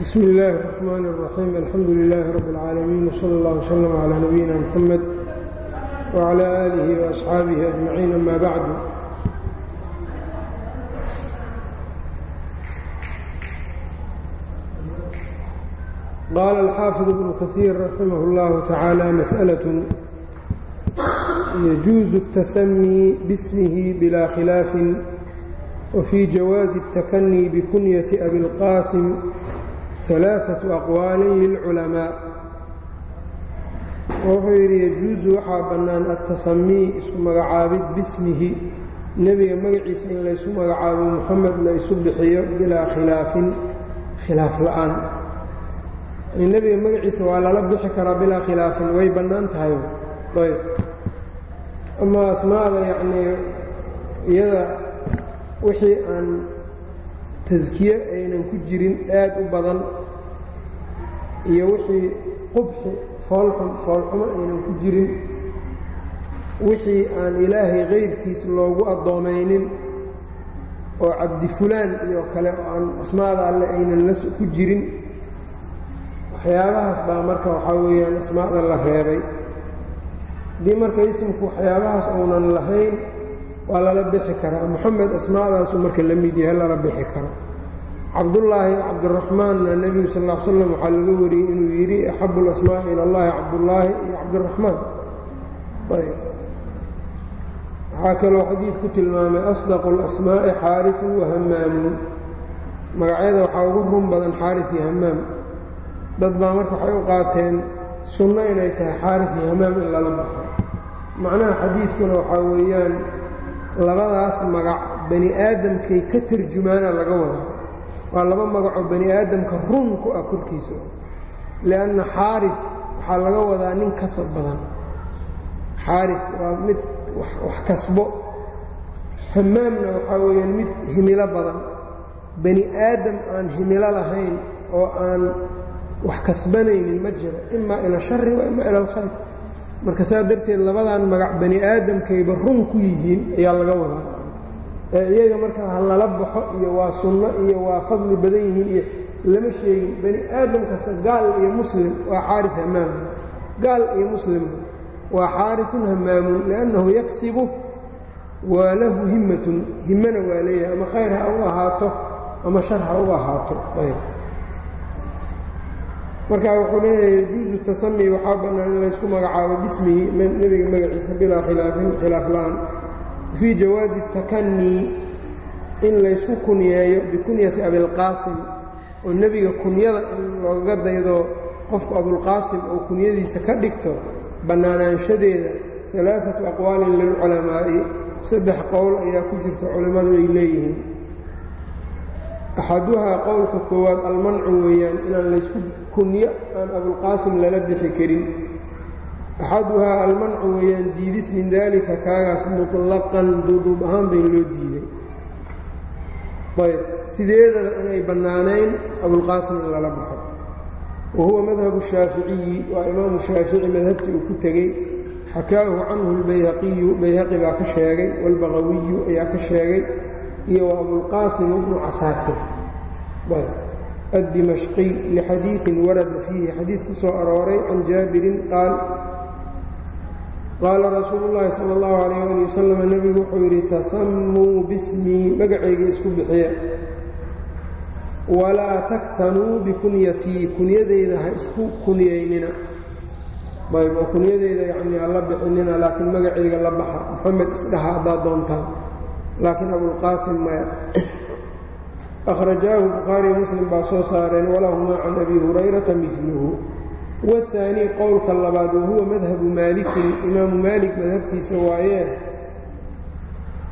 bsm اllaahi الرحmn الرaxيim alxamdu لilaahi rab اlcaalamiin wslى اllah wslm عlى nabiyina mxamed wعlى آlihi وaصxaabihi أجmaciin ama bacdu qaala alxaafid bnu kahiir raximah اllahu tacaalى masأlaة yajuuzu الtasamii bsmihi bila khilaafin wfii jawaazi الtakanii bikunyati abi اlqaasim alaaatu aqwaalin lilculamaa wuxuu yidhi yajuusu waxaa bannaan altasamii isku magacaabid bismihi nebiga magaciisa in laysu magacaabo muxamed la isu bixiyo bilaa khilaafin khilaaf la'aan nebiga magaciisa waa lala bixi karaa bilaa khilaafin way bannaan tahay ayb ama asmaada yacnii iyada wixii aan taskiye aynan ku jirin aad u badan iyo wixii qubxi foolxum foolxumo aynan ku jirin. Wixii aan ilaahay kayrkiis loogu addoomaynin oo cabdi fulaan iyo kale oo aan asmaada alle aynan la ku jirin. Waxyaabahaas baa marka waxaa weeyaan asmaada la reebay. Haddii marka isimku waxyaabahaas uunan lahayn waa lala bixi karaa. Moxamed asmaadaasu marka la mid yahay lala bixi karo cabdullaahi cabdiraxmaanna nebigu sal l slam waxaa laga wariyey inuu yidhi axabu lasmaa ila allahi cabdullaahi iyo cabdiraxmaan. Waxaa kaloo xadiidku tilmaamay asdaqu اlasmaa'i xaarifu wa hamaamu magacyada waxaa ugu run badan xaarif iyo hamaam dad baa marka waxay u qaateen sunno inay tahay xaarif iyo hamaam in lala baxo. Macnaha xadiidkuna waxaa weeyaan labadaas magac bani aadamkay ka tarjumaana laga wadaa waa laba magacoo bani aadamka run ku ah korkiisa. Lianna xaarif waxaa laga wadaa nin kasab badan. Xaarif waa mid wax kasbo. Hamaamna waxaa weeyaan mid himilo badan. Bani aadam aan himilo lahayn oo aan wax kasbanaynin ma jiro imaa ila shari wa imaa ila alkhayr. Marka saa darteed labadan magac bani aadamkayba run ku yihiin ayaa laga wadaa ee iyaga marka ha lala baxo iyo waa sunno iyo waa fadli badan yihiin iyo lama sheegin. Bani aadam kasta gaal iyo muslim waa xaarif hamaam gaal iyo muslimba waa xaarifun hamaamun liannahu yaksibu waa lahu himmatun. Himmana waa leeyahay. Ama khayr ha u ahaato ama shar ha u ahaato. Marka wuxuu leeyahay yajuusu tasami waxaa bannaan in laysku magacaabo bismihi nebiga magaciisa bilaa khilaafin khilaaf la'aan fii jawaazi takanii in laysku kunyeeyo bikunyati abilqaasim oo nebiga kunyada in looga daydo qofku abulqaasim oo kunyadiisa ka dhigto bannaanaanshadeeda alaaatu aqwaalin lilculamaa'i saddex qowl ayaa ku jirta culimmadu ay leeyihiin. Axaduhaa qowlka koowaad almancu weeyaan inaan laysku kunyo aan abulqaasim lala bixi karin axaduhaa almancu weeyaan diidis min daalika kaagaas mutlaqan duuduub ahaan bay loo diiday ayb sideedaba inay bannaanayn abulqaasim in lala baxo wa huwa madhabu shaaficiyi waa imaamu shaafici madhabtii uu ku tegey xakaahu canhu lbayhaqiyu bayhaqi baa ka sheegay waalbaqawiyu ayaa ka sheegay iyo abulqaasim bnu casaakir addimashqiy lixadiiin warada fiihi xadiid ku soo arooray can jaabirin qaal qaala rasuulu llaahi sala allahu calayh ali wasalam nebigu wuxuu yidhi tasammuu bismii magacayga isku bixiya walaa taktanuu bikunyatii kunyadayda ha isku kunyaynina. Ayb oo kunyadayda yacnii ha la bixinina laakiin magacayga la baxa. Moxamed isdhaha haddaad doontaan. Laakiin abulqaasim maya akhrajaahu bukhaariy muslim baa soo saareen walahumaa can abi hurayrata miluhu wahaanii qowlka labaad wahuwa madhabu maalikin imaamu maalik madhabtiisa waayee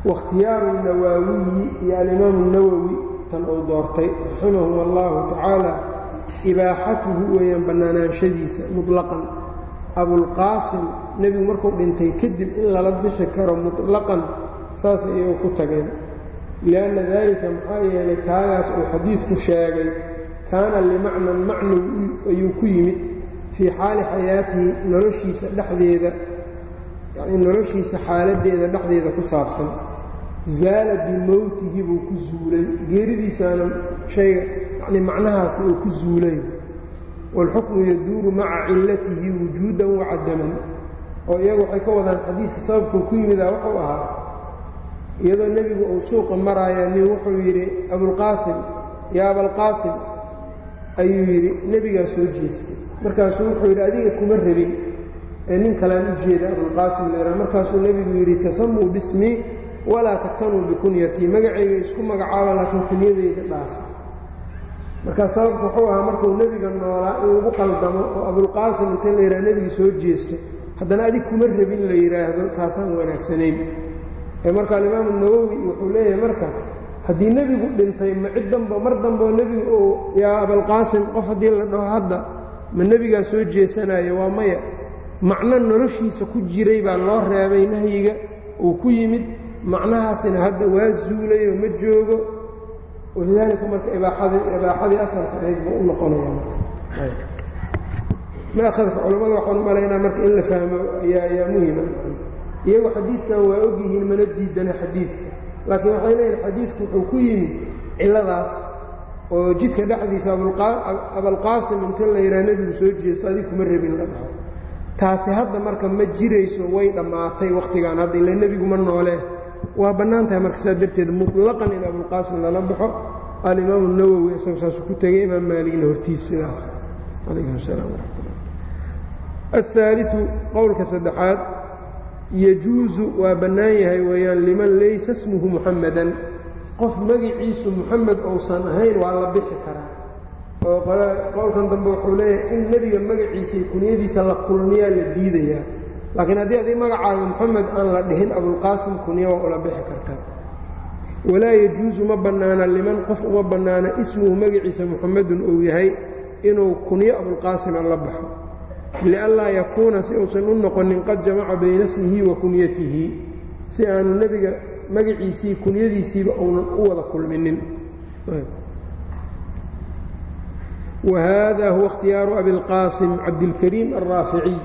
wakhtiyaaru nawaawiyi iyo alimaamu nawowi tan uu doortay raximahum allahu tacaala ibaaxatuhu weeyaan bannaanaanshadiisa mutlaqan abulqaasim nebigu markuu dhintay kadib in lala bixi karo mutlaqan saas ayay ku tageen lianna daalika maxaa yeelay kaagaas uu xadiidku sheegay kaana limacnan macnow ayuu ku yimid fii xaali xayaatihi noloshiisa dhexdeeda yacnii noloshiisa xaaladdeeda dhexdeeda ku saabsan. Zaala bimowtihi buu ku zuulay. Geeridiisaana shayga yani macnahaasi uu ku zuulay. Wاlxukmu yaduuru maca cilatihi wujuudan wacadaman oo iyagu waxay ka wadaan xadiidka sababkuu ku yimidaa wuxuu ahaa iyadoo nebigu uu suuqa maraaya nin wuxuu yidhi abulqaasim yaa abalqaasim ayuu yidhi nebigaa soo jeestay markaasuu wuxuu yidhi adiga kuma rabin. Ee nin kalaan u jeeda abulqaasim leeraa markaasuu nebigu yidhi tasamuu bismii walaa taktanuu bikunyatii magacayga isku magacaaba laakiin kunyadayda dhaafa markaa sababku wuxuu ahaa markuu nebiga noolaa in lagu qaldamo oo abulqaasim inta la yidhaha nebiga soo jeesto. Haddana adig kuma rabin la yidhaahdo taasaan wanaagsanayn. Ee marka alimaamu nawowi wuxuu leeyahay marka haddii nebigu dhintay ma cid danbo mar dambeo nebigu uu yaa abalqaasim qof haddii la dhaho hadda ma nebigaa soo jeesanayo waa maya macno noloshiisa ku jiray baa loo reebay nahyiga uu ku yimid macnahaasina hadda waa zuulayoo ma joogo. Walidaalika marka ibaaxadii asalka ahayd buu u noqonaya maahadka culammada waxaan u malaynaa marka in la fahmo ayaa muhima iyagu xadiidkan waa ogyihiin mana diidana xadiidka. Laakiin waxay leeyihiin xadiidku wuxuu ku yimid cilladaas oo jidka dhexdiisa abalqaasim inta la yidhaha nebigu soo jeesto adig kuma rabin la dhaho. Taasi hadda marka ma jirayso way dhammaatay wakhtigan hadda ila nebiguma noolee waa bannaan tahay marka saa darteed. Mulaqan in abulqaasim lala baxo. Alimaamu nawowi isagu saasuu ku tegay. Imaam maaligna hortiis sidaas. Calaykum salaam waraxmatullah ahaaliu qowlka saddexaad yajuusu waa bannaan yahay weeyaan liman laysa smuhu muxamadan qof magiciisu muxamed ousan ahayn waa la bixi karaa. Oo qowlkan dambe wuxuu leeyahay in nebiga magaciisa iyo kunyadiisa la kulmiyaa la diidayaa. Laakiin haddii adig magacaaga moxamed aan la dhihin abulqaasim kunya waa ula bixi kartaa walaa yajuusu ma bannaana liman qof uma bannaana ismuhu magaciisa muxamedun uu yahay inuu kunyo abulqaasima la baxo. Lianlaa yakuuna si uusan u noqonin qad jamaca bayna ismihi wa kunyatihi si aanu nebiga magaciisii kunyadiisiiba uunan u wada kulminin. Whada huwa ikhtiyaaru abilqaasim cabdilkariim alraaficiy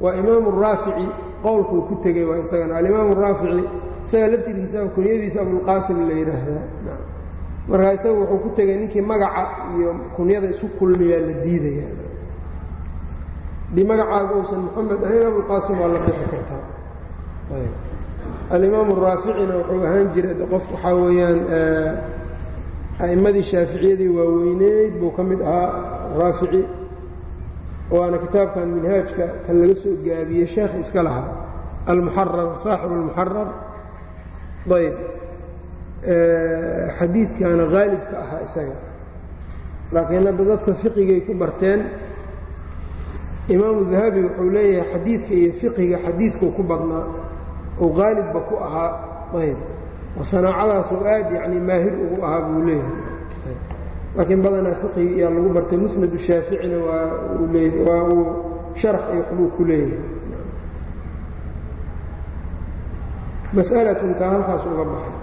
waa imaamu raafici qowlkuu ku tegey waa isagana alimaamu raafici isaga laftirkiisa kunyadiisa abulqaasim la yidhaahdaa marka isagu wuxuu ku tegey ninkii magaca iyo kunyada isu kulmiyaa la diidaya haddii magacaaga uusan moxamed ahayn abulqaasim waa la bixi kartaa alimaamu raaficina wuxuu ahaan jiray qof waxaa weeyaan a'immadii shaaficiyadii waaweyneyd buu ka mid ahaa raafici waana kitaabkan minhaajka kan laga soo gaabiyey sheekh iska lahaa almuxarar saaxibu almuxarar ayb xadiidkaana haalibka ahaa isaga. Laakiin hadda dadka fiqigay ku barteen imaamu dahabi wuxuu leeyahay xadiidka iyo fiqiga xadiidkuu ku badnaa oo haalibba ku ahaa. Ayb. Oo sanaacadaasuu aad yacni maahir ugu ahaa buu leeyahay. Laakiin badanaa fiqigi yaa lagu bartay musnadu shaaficina waa uu leey waa uu sharax iyo waxbuu ku leeyahay. Mas'alatun taa halkaas uga baxay.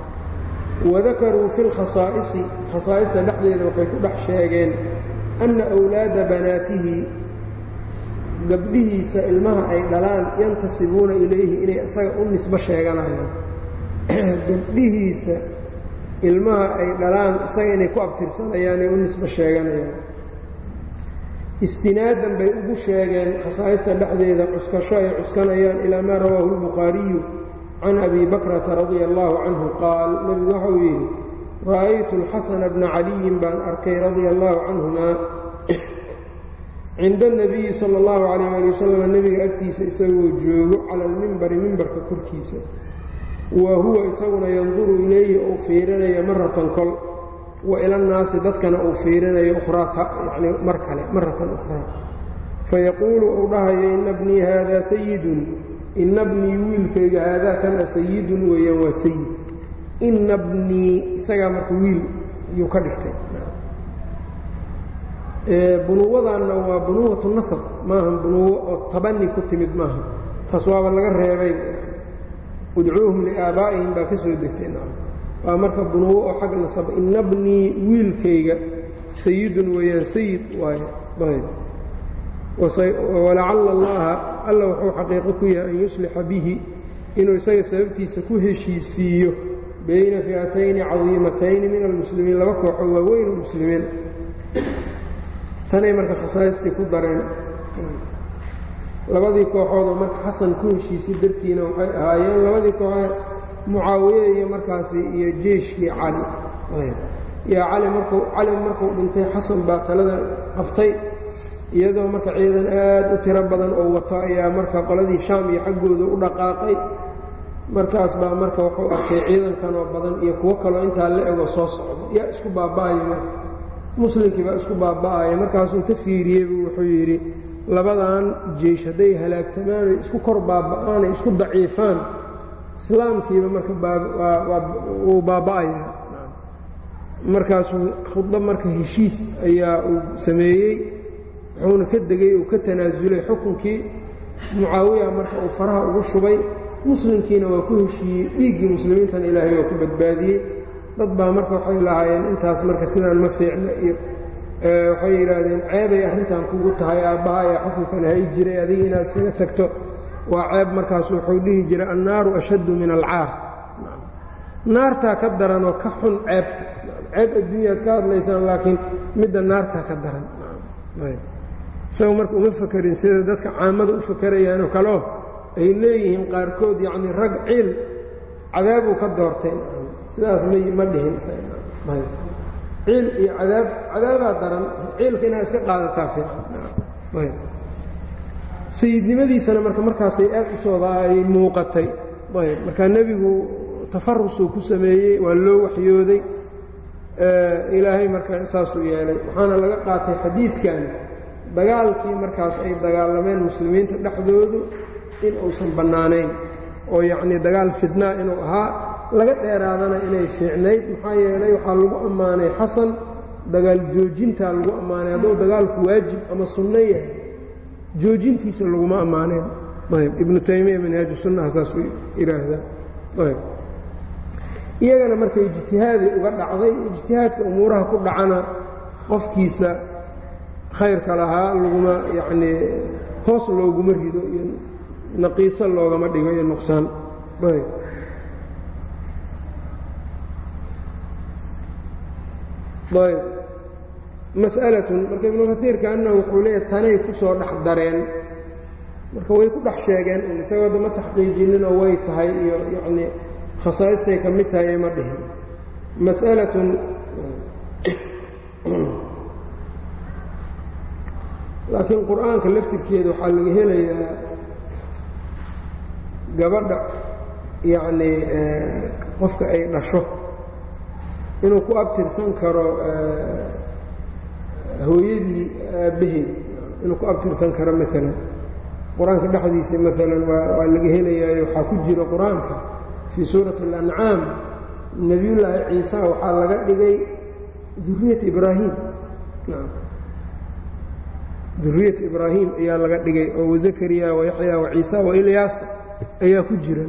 Wadakaruu fi lkhasaa'isi khasaa'ista dhexdeeda waxay ku dhex sheegeen anna awlaada banaatihi gabdhihiisa ilmaha ay dhalaan yantasibuuna ilayhi inay isaga u nisbo sheeganayaan. Gabdhihiisa ilmaha ay dhalaan isaga inay ku abtirsanayaan ay u nisbo sheeganayaan. Istinaadan bay ugu sheegeen khasaa'ista dhexdeeda cuskasho ay cuskanayaan ilaa maa rawaahu اlbukhaariyu can abi bakrata radia allahu canhu qaal nebigu waxau yidhi ra'aytu اlxasana bna caliyin baan arkay radia allahu canhumaa cinda اnabiyi sala اllahu calayh ali wasalam nebiga agtiisa isagoo joogo cala almimbari mimbarka korkiisa. Wa huwa isaguna yanduru ilayhi uu fiirinaya maratan kol. Wa ilannaasi dadkana uu fiirinayo yani mar kale maratan ukhraa. Fayaquulu uu dhahayo ina bnii haadaa sayidun ina bnii wiilkayga haadaa kana sayidun weeyaan waa sayid ina bnii isagaa marka wiil yuu ka dhigtay bunuwadanna waa bunuwatu nasab. Maaha bunuwo oo tabani ku timid maaha taas waaba laga reebay. Udcuuhum liaabaa'ihim baa ka soo degtay. Waa marka bunuwo oo xag nasab. Ina wiilkayga sayidun weeyaan sayid waaye. Ayb allaha alla wuxuu xaqiiqo ku yahay an yuslixa bihi inuu isaga sababtiisa ku heshiisiiyo bayna fi'atayni cadiimatayni min almuslimiin. Laba kooxoo waaweyn oo muslimiin tanay marka khasaaistii ku dareen labadii kooxoodoo marka xasan ku heshiisay dartiina waxay ahaayeen labadii kooxood mucaawiye iyo markaasi iyo jeyshkii cali. Yaa cali markuu cali markuu dhintay xasan baa talada qabtay iyadoo marka ciidan aad u tiro badan oo wato ayaa marka qoladii shaam iyo xaggooda u dhaqaaqay. Markaas baa marka wuxuu arkay ciidankan oo badan iyo kuwo kaloo intaa la ego soo socdo. Yaa isku baaba'aya marka muslimkii baa isku baaba'aya. Markaasuu inta fiiriyeybu wuxuu yidhi labadan jeysh hadday halaagsamaanay isku kor baaba'aan ay isku daciifaan islaamkiiba marka wuu baaba'aya markaasuu khudba marka heshiis ayaa uu sameeyey wuxuuna ka degay uu ka tanaasulay xukunkii. Mucaawiya marka uu faraha ugu shubay muslimkiina waa ku heshiiyey dhiiggii muslimiintana ilaahay waa ku badbaadiyey dad baa marka waxay lahaayeen intaas marka sidaan ma fiicno iyo waxay yidhaahdeen ceebay arrintan kugu tahay aabbahayaa xukunkan hay jiray adiga inaad isaga tagto. Waa ceeb markaas wuxuu dhihi jiray annaaru ashaddu min alcaar naartaa ka daran oo ka xun ceebta. Ceeb adduunyaad ka hadlaysaan laakiin midda naartaa ka daran. Isaga marka uma fakerin sida dadka caamada u fakerayaanoo kaleo ay leeyihiin qaarkood yacnii rag ciil cadaabuu ka doortay sidaas ma dhihin. Ciil iyo cadaab cadaabaa daran. Ciilka inaad iska qaadataa fiican. Sayidnimadiisana marka markaasay aad u soodaay muuqatay. Ayb marka nebigu tafarusuu ku sameeyey waa loo waxyooday. Ilaahay marka saasuu yeelay. Waxaana laga qaatay xadiidkan dagaalkii markaas ay dagaalameen muslimiinta dhexdoodu in bannaanayn. Oo yacnii dagaal fidnaa inuu ahaa laga dheeraadana inay fiicnayd maxaa yeelay waxaa lagu ammaanay xasan dagaal joojintaa lagu ammaanay hadduu dagaalku waajib ama sunno yahay joojintiisa laguma ammaaneen. Ayb ibnu taymiya manhaaju sunnaha saasuu yidhaahdaa. Ayb. Iyagana marka ijtihaaday uga dhacday ijtihaadka umuuraha ku dhacana qofkiisa khayrka lahaa laguma yacnii hoos looguma rido iyo naqiiso loogama dhigo iyo nuqsaan. Ayb ayb. Mas'alatun marka ibnu kaiirka anna wuxuu leeyahy tanay ku soo dhex dareen. Marka way ku dhex sheegeen un isagoo dama taxqiijinninoo way tahay iyo yacnii khasaa'istay ka mid tahay ma dhihin. Mas'alatun laakiin qur'aanka laftirkeeda waxaa laga helayaa gabadha yacnii qofka ay dhasho inuu ku abtirsan karo hooyadii aabbaheed inuu ku abtirsan karo maalan qur'aanka dhexdiisa maalan waa laga helayaayo waxaa ku jira qur'aanka fii suurati اlancaam nebiyullaahi ciisa waxaa laga dhigay duriyat ibraahim. Duriyat ibraahim ayaa laga dhigay oo wazakariya wayaxya waciisa wailyaasa ayaa ku jira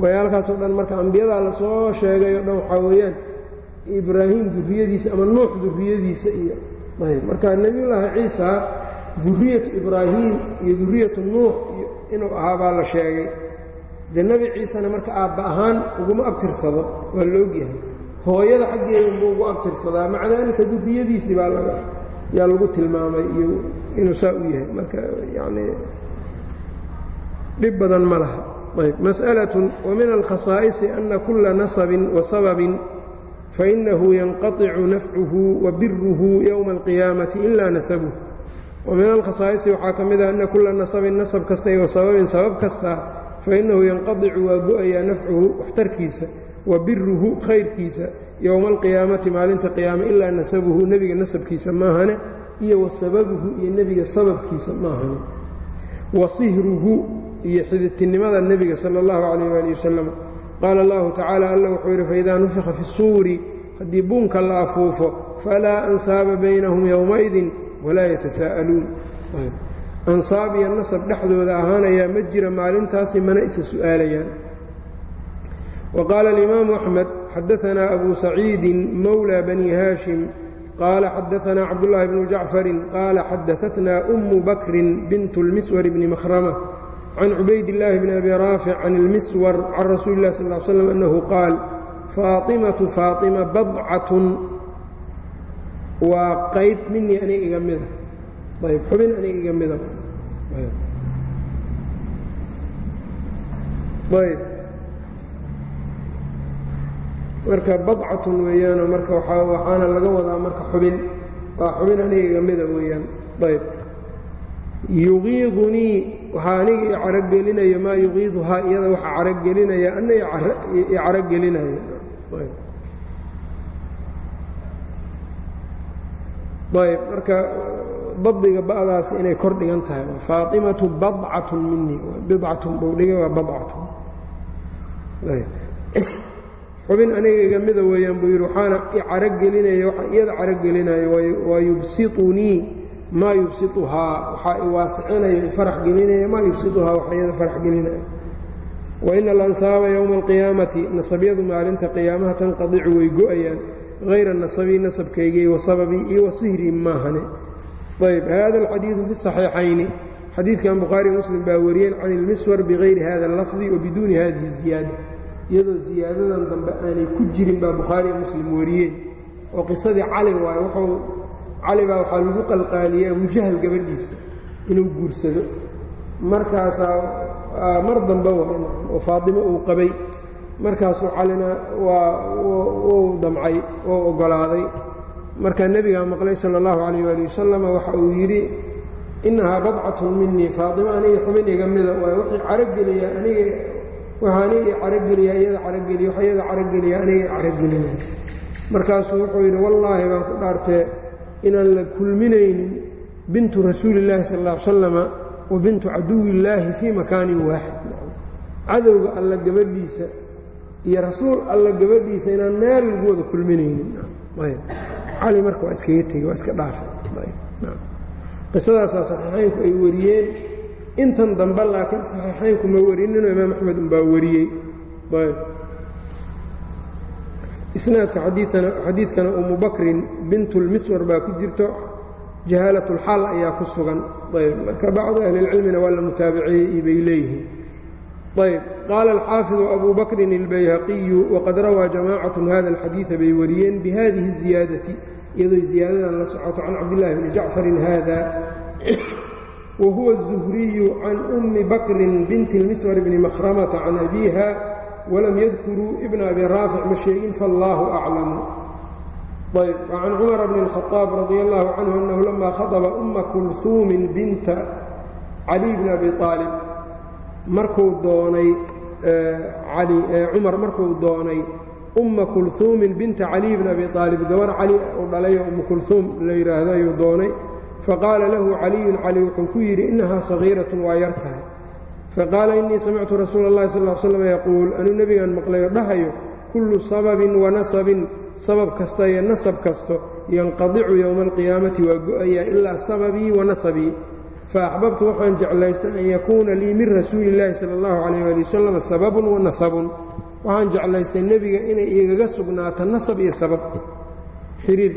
kuwayaalkaasoo dhan marka ambiyadaa la soo sheegay oo dhan waxaa weeyaan ibraahim duriyadiisa ama nuux duriyadiisa iyo ayb marka nebiyullaahi ciisa duriyatu ibraahim iyo duriyatu nuux iyo inuu ahaa baa la sheegay. Dee nebi ciisena marka aabba ahaan uguma abtirsado waa la ogyahay hooyada xaggeeda unbuu ugu abtirsadaa. Maca daalika duriyadiisii baa laga yaa lagu tilmaamay iyo inuu saa u yahay. Marka yacnii dhib badan ma laha masأlaة وmin الkhaصاaئص أna kula naصb وasabب faإnahu yanqaطicu nafcuhu وabiruhu yowma القiyaamaةi إila nasbه وmin alkhaصاaئصi waxaa ka mid ah ana kula naصbin naصb kasta iyo sababin sabab kasta faإnahu yanqaطicu waa go-ayaa nafcuhu waxtarkiisa wabiruhu khayrkiisa yowma الqiyaamati maalinta qiyaama ilaa nasabuhu nebiga nasabkiisa maahane iyo wasababuhu iyo nebiga sababkiisa maahane wasihruhu iyo xididtinimada nebiga sala allahu calayh waali wasalam qaala allahu tacaala alla wuxuu yidhi faidaa nufika fi suuri haddii buunka la afuufo falaa ansaaba baynahum yowmaidin walaa yatasaa'aluun ansaab iyo nasab dhexdooda ahaanayaa ma jira maalintaasi mana isa su'aalayaan. Wa qaala alimaamu axmed xadaanaa abu saciidin mowlى bani haashim. Qaala xadaanaa cabdullaahi bnu jacfarin. Qaala xadaatnaa umu bakrin bint اlmiswar bni mahrama can cubaydillaahi bni abi raafic can ilmiswar can rasuuli lah sal slam annahu qaal faatimatu faatima badcatun waa qayb minii aniga iga mida. Ayb xubin aniga iga mida. Ayb marka badcatun weeyaanoo marka waxaana laga wadaa marka xubin. Waa xubin aniga iga mida weeyaan. Ayb yuqiidunii waxaa aniga i carogelinaya maa yuqiiduhaa iyada waxa carogelinaya ana i carogelinaya ayb. Marka dabdiga ba'daasi inay kor dhigan tahay. Faatimatu badcatun minii bidcatun bowdhiga waa badcatun. Xubin aniga iga mida weeyaan buu yidhi waxaana i carogelinaya waxa iyada carogelinaya waa yubsitunii maa yubsituhaa waxaa i waasicinaya maa yubsituhaa waxa iyada waina alansaaba yowma alqiyaamati nasabyadu maalinta qiyaamaha tanqadicu way go'ayaan hayra nasabii nasabkaygii wa iyo wa maahane. Ayb hada alxadiidu fi saxiixayni. Xadiidkan bukhaari muslim baa wariyeen can ilmiswar bigayri hada allafdi wa hadihi ziyaada. Iyadoo ziyaadadan dambe aanay ku jirin baa bukhaariyo muslim wariyeen. Oo qisadii cali waayo wuxuu cali baa waxaa lagu qalqaaliyey abujahal gabadhiisa inuu guursado. Markaasaa mar dambe oo faatimo uu qabay. Markaasuu calina wuu damcay oo oggolaaday markaa nebigaa maqlay sala allahu calayh waali wasalam waxa uu yidhi innahaa badcatun minii faatimo aniga xubin mida. Waay wixii carogeliya aniga waxa aniga i carogeliya iyada carogeliya waxa iyada carogeliya aniga i carogelinaya markaasuu wuxuu yidhi wallaahi baan ku dhaartee inaan la kulminaynin bintu rasuuli sal alla ly salama wa bintu caduwi fii makaanin waaxid. Cadowga alla gabadhiisa iyo rasuul alla gabadhiisa inaan meel lagu wada kulminaynin. Cali marka waa iskaga tegey waa iska dhaafay. Qisadaasaa saxiixaynku ay wariyeen. Intan dambe laakiin saxiixaynku ma warinino imaam axmed unbaa wariyey isnaadka xadiidkana umu bakrin bintulmiswar baa ku jirto jahaalatulxaal ayaa ku sugan ayb marka bacdu ahlilcilmina waa la mutaabiciyey bay leeyihiin ayb qaala alxaafidu abu bakrin اlbayhaqiyu waqad rawaa jamaacatu hada alxadiida bay wariyeen bihadihi ziyaadati iyadoo ziyaadadan la socoto can cabdillahi bni jacfarin hada wa huwa الzuhriyu can ummi bakrin binti اlmiswar bni makhramata can abiha walam yadkuruu ibna abi raafic ma sheegin faallaahu aclamu. Ayb wacan cumara bni اlkhaaab radi allahu canhu annahu lama khadaba umma kulhuumin binta caliy bni abi aalib markuu doonay eh, eh, cumar markuu doonay umma kulhuumin binta caliy bni abi aalib gabar cali u dhalayo ummu kulhuum la yidhaahdo ayuu doonay. Faqaala lahu caliyun cali wuxuu ku yidhi innahaa sagiiratun waa yar tahay faqaala innii samictu rasuula اllahi sal l slam yaquul anuu nebigan maqlayo dhahayo kullu sababin wa nasabin sabab kasta iyo nasab kasto yanqadicu yowma alqiyaamati waa go'ayaa ilaa sababii wa faaxbabtu waxaan jeclaystay an yakuuna lii min rasuuli illaahi sala allahu calayh ali wasalam sababun wa waxaan jeclaystay nebiga inay igaga sugnaato nasab iyo sabab. Xiriir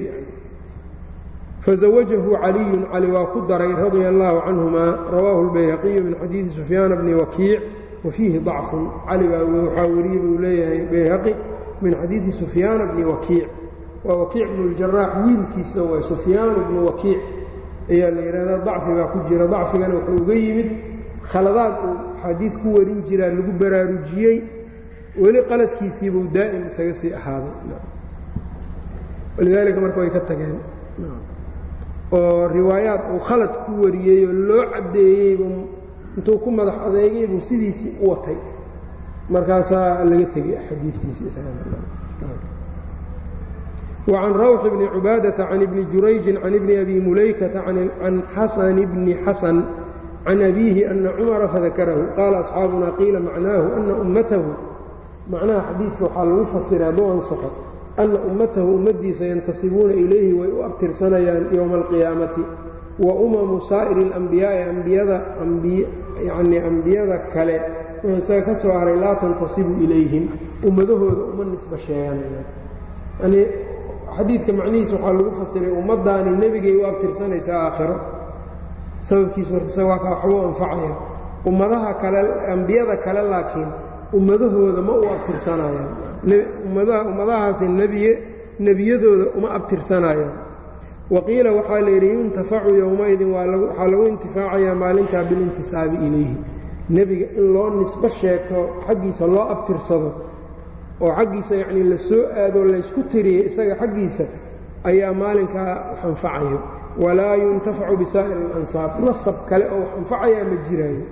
yani fazawajahu caliyun cali waa ku daray radia allaahu canhuma rawaahu lbayhaqiyu min xadiidi sufyaana bni wakiic wa fiihi dacfun cali baa waxaa wariyey buu leeyahay bayhaqi min xadiidi sufyaana bni wakiic waa wakiic bnu ljaraax wiilkiisa waay sufyaanu bnu wakiic ayaa la yidhahdaa dacfi baa ku jira dacfigana wuxuu uga yimid khaladaad uu xadiid ku warin jiraa lagu baraarujiyey weli qaladkiisiibuu daa'im isaga sii ahaaday walidaalika marka way ka tageen oo riwaayaad uu khalad ku wariyey oo loo caddeeyeybuu intuu ku madax adeegay buu sidiisii u watay. Markaasaa laga tegey xadiikiisiiwacan rawx bni cubaadata can ibni jurayjin can ibni abi mulaykata can xasan bni xasan can abiihi ana cumara fadakarahu qaala asxaabuna qiila macnaahu ana ummatahu macnaha xadiidka waxaa lagu fasiray hadduu ansaxo ana ummatahu ummadiisa yantasibuuna ilayhi way u abtirsanayaan yowma alqiyaamati wa umamu saa'iri اlambiyaa'i ambiyadayanii ambiyada kale. Wuxuu isaga ka soo haray laa tantasibu ilayhim. Ummadahooda uma nisba sheeganayaan. Yanii xadiidka macnihiisa waxaa lagu fasiray ummaddaani nebigay u abtirsanaysa aakhiro. Sababkiis marka isaga waa ka waxbuu anfacaya. Ummadaha kale ambiyada kale laakiin ummadahooda ma u abtirsanayaan. Ummadahaasi nebiyadooda uma abtirsanayaan. Waqiila waxaa layidhi yuntafacu yowmaidin waxaa lagu intifaacayaa maalintaa bilintisaabi ilayhi. Nebiga in loo nisbo sheegto xaggiisa loo abtirsado oo xaggiisa yacnii la soo aadoo laysku tiriya isaga xaggiisa ayaa maalinkaa wax anfacayo walaa yuntafacu bisaa'ir alansaab nasab kale oo wax ma jiraayo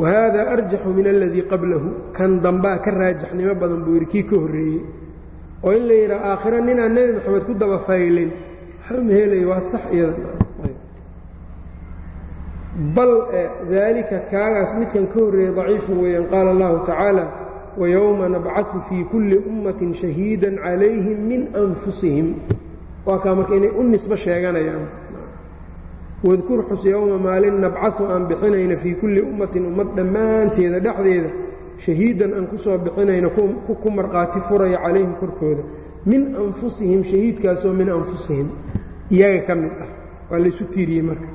wa haada arjaxu min aladii qablahu kan dambaa ka raajaxnimo badan buu yidhi kii ka horreeyey oo in la yidhaha aakhira ninaan nebi moxamed ku daba faylin ma helaya waa sax iyadabal daalika kaagaas midkan ka horreeyey daciifun weeyaan qaala allahu tacaala wayowma nabcaثu fii kulli ummatin shahiida calayhim min anfusihim waa kaa marka inay u nisbo sheeganayaan wadkur xus yowma maalin nabcahu aan bixinayna fii kulli ummatin ummad dhammaanteeda dhexdeeda shahiidan aan ku soo bixinayna ku markhaati furaya calayhim korkooda. Min anfusihim shahiidkaasoo min anfusihim. Iyaga ka mid ah. Waa laysu tiiriyey marka.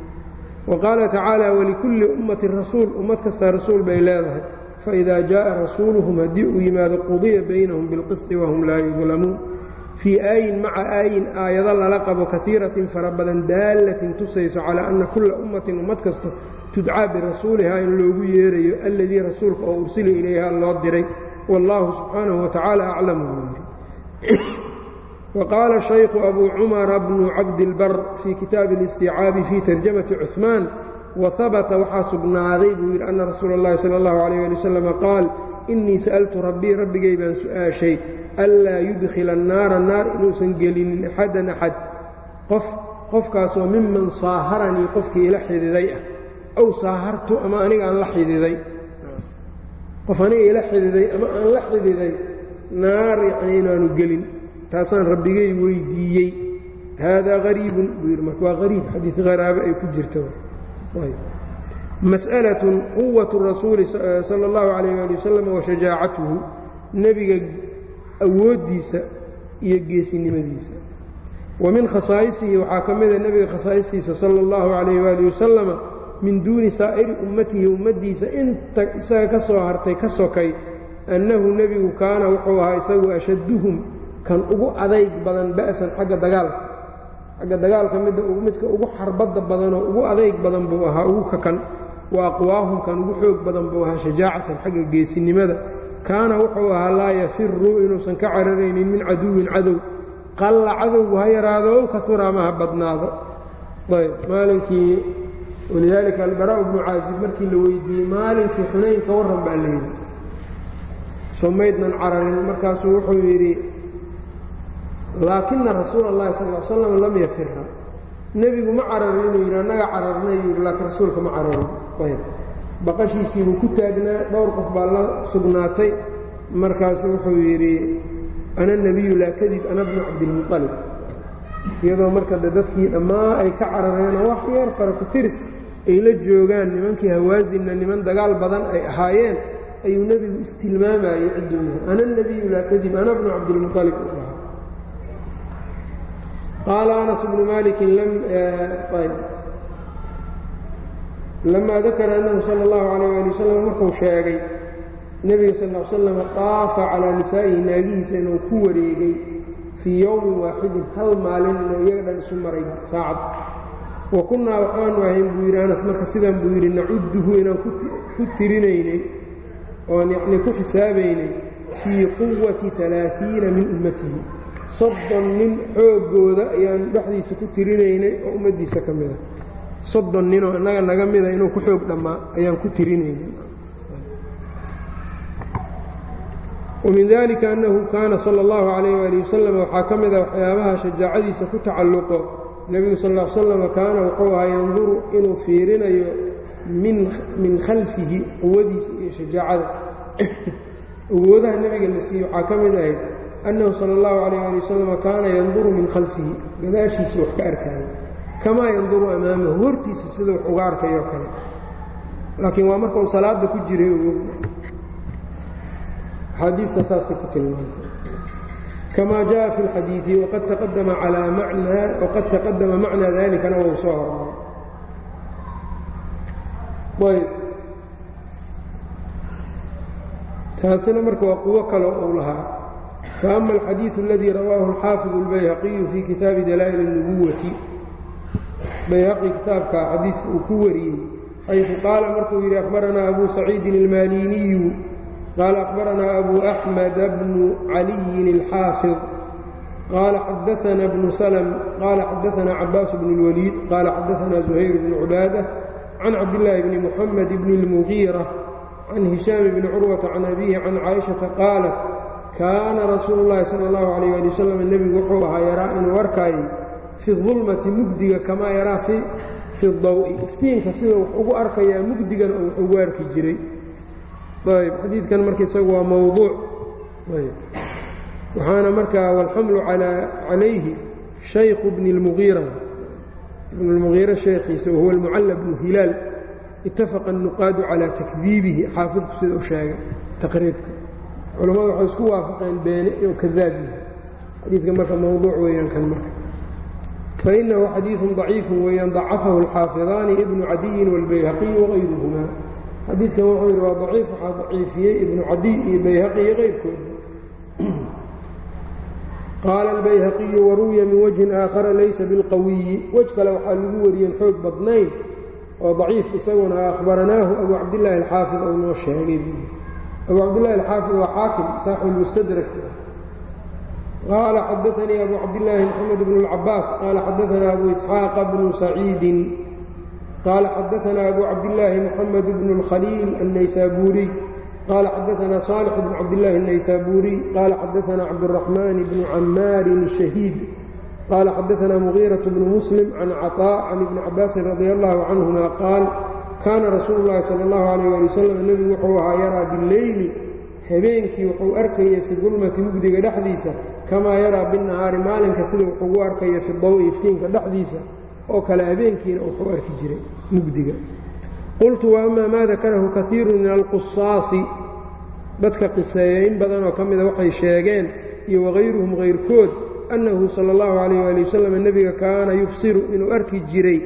Wa qaala tacaala walikulli ummatin rasuul. Ummad kastaa rasuul bay leedahay. Faidaa jaءa rasuuluhum haddii uu yimaado qudiya baynahum bilqisطi wahum laa yudlamuun fii aayin maca aayin aayado lala qabo kaiiratin fara badan daalatin tusayso calaa anna kulla ummatin ummad kasto tudcaa birasuulihaa in loogu yeerayo alladii rasuulka oo ursila ilayha loo diray wallaahu subxaanahu watacaala aclamu buu yidhi wa qaala shaykhu abuu cumara bnu cabdilbar fii kitaabi اlistiicaabi fii tarjamati cuثmaan wahabata waxaa sugnaaday buu yidhi anna rasuula اllahi sala اllahu alayh ali wasalam qaal innii sa'altu rabbii rabbigay baan su'aashay anlaa yudkhila annaara naar inuusan gelinin axadan axad. Qof qofkaasoo miman saaharanii qofkii ila xididay ah. Ow saahartu ama aniga aan la xididay. Qof aniga ila xididay ama aan la xididay naar yacnii inaanu gelin. Taasaan rabbigay weydiiyey. Haadaa hariibun buu yidhi. Marka waa hariib xadiid haraabo ay ku jirta mas'alatun quwatu rasuuli sala allahu calayh ali wasalam wa shajaacatuhu nebiga awooddiisa iyo geesinimadiisa. Wa min khasaa'isihi waxaa ka mida nebiga khasaa'istiisa sala allahu calayh waali wasalama min duuni saa'iri ummatihi ummaddiisa inta isaga ka soo hartay ka sokay annahu nebigu kaana wuxuu ahaa isagu ashadduhum kan ugu adayg badan ba'san xagga dagaalka xagga dagaalka midda midka ugu xarbadda badanoo ugu adayg badan buu ahaa ugu kakan wa aqwaahum kan ugu xoog badan buu ahaa shajaacatan xagga geesinimada. Kaana wuxuu ahaa laa yafiru inuusan ka cararaynin min caduwin cadow. Qalla cadowgu ha yaraado ow kaura ama ha badnaado. Ayb maalinkii walidaalika albaraa bnu caazib markii la weydiiyey maalinkii xunayn ka baa layidhi soo maydnan cararin markaasuu wuxuu yidhi laakina rasuula اllahi sal slam lam yafira nebigu ma cararin inuu yidhi annaga cararnay yidhi laakiin rasuulka ma cararin. Ayb baqashiisiibuu ku taagnaa dhowr qof baa la sugnaatay. Markaasu wuxuu yidhi ana nebiyu laa kadib ana bnu cabdilmuطalib iyadoo marka de dadkii dhammaa ay ka carareenoo wax yar fara ku tiris ay la joogaan nimankii hawaasinna niman dagaal badan ay ahaayeen ayuu nebigu istilmaamayey cidduu yahay ana nebiyu laa kadib ana bnu cabdilmuطalib u ahaa qaala anas bnu malikin lamaa dakara annahu sala اllahu calayh ali wasalam markuu sheegay nebiga sal l slam qaafa calaa nisaa'ihi naagihiisa inuu ku wareegay fii yowmin waaxidin hal maalin inuu iyaga dhan isu maray saacad wa kunnaa waxaanu ahayn buu yidhi anas marka sidaan buu yidhi nacudduhu inaan ku tirinaynay oon yacnii ku xisaabaynay fii quwati alaaiina min ummatihi soddon nin xooggooda ayaan dhexdiisa ku tirinaynay oo ummaddiisa ka mida. Soddon ninoo innaga naga mida inuu ku xoog dhammaa ayaan ku tirinaynay. Wamin dalika annahu kaana sala اllahu calayh waali wasalam waxaa ka mida waxyaabaha shajaacadiisa ku tacalluqo. Nebigu sal l slam kaana wuxuu ahaa yanduru inuu fiirinayo min khalfihi quwadiisa iyo shajaacada. Awoodaha nebiga la siiye waxaa ka mid ahayd annahu sala اllahu calayh ali wasalam kaana yanduru min khalfihi gadaashiisa wax ka arkaayo kamaa yanduru amaamahu hortiisa sida wax uga arkayoo kale laakiin waa marka uu salaada ku jiray axaadiidka saasay ku tilmaantay kama jaءa fi اlxadiiثi waqad taqadama calaa macnaa waqad taqadama macnaa dalikana wou soo hormaray ayb taasina marka waa quwo kale uu lahaa faama alxadiiثu اladii rawaahu اlxaafiظu اlbayhaqiyu fii kitaabi dalaa'il الnubuwati bayhaqi kitaabka xadiidka uu ku wariyey xayثu qaala markuu yidhi akhbaranaa abu saciidin اlmaliniyu qaala akhbaranaa abu أxmed bnu caliyin اlxaafiظ qaala xadaثna bnu slm qaala xadaثna cabaas bn اlwaliid qaala xadaثna زuhayr bn cubaadة can cabdillaahi bni muxamed bni اlmugiira can hishaam bni curwata can abihi can caaishaةa qaalat kaana rasuulu اllahi salى اllahu عalيh ali wasalam nebigu wuxuu ahaa yaraa inuu arkaayay fi dulmati mugdiga kamaa yaraa fi daw'i iftiinka sida wax ugu arkayaa mugdigana oo wax ugu arki jiray ayb xadiidkan marka isagu waa mowduuc waxaana markaa walxamlu calayhi shaykhu bni اlmugiira ibn اlmugiira sheekhiisa wahuwa almucalla bnu hilaal itafaqa الnuqaadu calى takdiibihi xaafidku sida u sheegay taqriibka culammadu waxay isku waafaqeen beene inuu kadaab yahay xadiidka marka mowduuc weeyaan kan marka fainahu xadiiثu ضaciifu weeyaan dacafahu اlxaafiظaani ibnu cadiyin wاlbayhaqiyi wغayruhuma xadiidkan wuxuu yidhi waa daciif waxaa daciifiyey ibnu cadiy iyo bayhaqi iyo qayrkooda qaala اlbayhaqiyu waruwiya min wajhin aakhara laysa bilqawiyi wej kale waxaa lagu wariyeen xoog badnayn oo daciif isaguna akhbaranaahu abu cabdillaahi alxaafid ou noo sheegay abu cabdillahi alxaafid waa xaakim saaxibu lmustadrak qaala xadaanii abu cabdillaahi moxamed bnu اlcabaas qaala xadaanaa abu isxaaqa bnu saciidin qaala xadaanaa abu cabdillaahi moxamed bnu اlkhaliil annaysaabuuriy qaala xadaanaa saalix bnu cabdillaahi الnaysaabuuriy qaala xadaanaa cabduraxmaan bnu camaarin shahiid qaala xadaanaa mugiiraة bnu muslim can caطaa can ibni cabaasin radi allahu canhuma qaal kaana rasuulu llahi sala allahu calayh ali wasalam nebigu wuxuu ahaa yaraa bileyli habeenkii wuxuu arkayay fi dulmati mugdiga dhexdiisa kamaa yaraa binnahaari maalinka sida wuxuugu arkaya fi dawi iftiinka dhexdiisa oo kale habeenkiina wuxuu arki jiray mugdiga. Qultu wa amaa maa dakarahu kaiiru min alqusaasi dadka qiseeya in badanoo ka mida waxay sheegeen iyo wagayruhum kayrkood annahu sala allahu calayh ali wasalam nebiga kaana yubsiru inuu arki jiray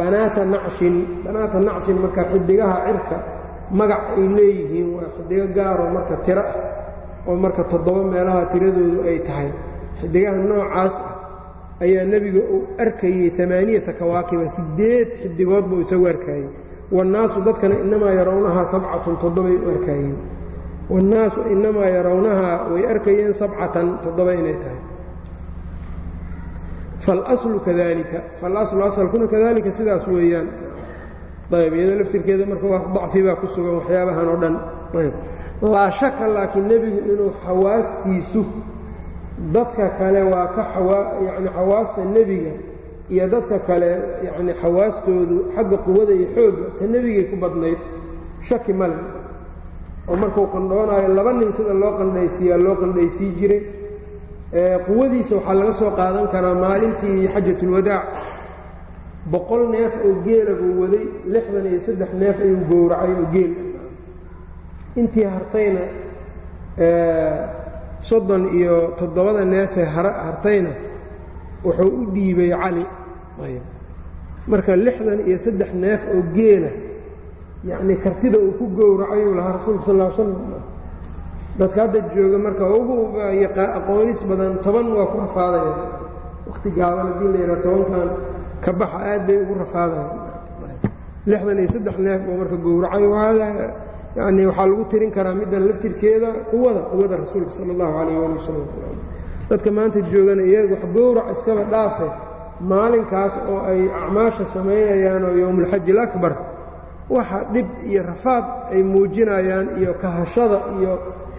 banaata nacshin banaata nacshin marka xidigaha cirka magac ay leeyihiin waa xidigo gaaroo marka tiro ah oo marka toddoba meelaha tiradoodu ay tahay. Xidigaha noocaas ah ayaa nebiga uu arkayey amaaniyata kawaakiba siddeed xidigood buu isagu arkayey wannaasu dadkana inamaa yarawnahaa sabcatun toddobay u arkayeen. Wannaasu inamaa yarawnahaa way arkayeen sabcatan toddoba inay tahay falaslu kadalika falaslu asalkuna kadalika sidaas weeyaan ayb iyado laftirkeeda marka waa dacfi baa ku sugan waxyaabahan oo dhan ayb laa shaka laakiin nebigu inuu xawaastiisu dadka kale waa ka yani xawaasta nebiga iyo dadka kale yani xawaastoodu xagga quwada iyo xoogga ta nebigay ku badnayd shaki male oo markuu qandhoonaayo laba nin sida loo qandhaysiiyaa loo qandhaysii jiray quwadiisa waxaa laga soo qaadan karaa maalintii xajatulwadaac boqol neef oo geela buu waday lixdan iyo saddex neef ayuu gowracay oo geel intii hartayna soddon iyo toddobada neefee hartayna wuxuu u dhiibay cali. Marka lixdan iyo saddex neef oo geela yacnii kartida uu ku gowracayuu lahaa rasuulka sal ll slam dadka hadda jooga marka ugu aqoonis badan toban waa ku rafaadaya. Wakhti gaaban haddii la yidhaha tobankan ka baxa aad bay ugu rafaadayaan lixdan iyo saddex neef oo marka gowracay hada yani waxaa lagu tirin karaa middan laftirkeeda quwada quwada rasuulka sala allahu calayh ali wasalam dadka maanta joogana iyaga wax gowrac iskaba dhaafe. Maalinkaas oo ay acmaasha samaynayaan oo yowmulxaji alakbar waxa dhib iyo rafaad ay muujinayaan iyo kahashada iyo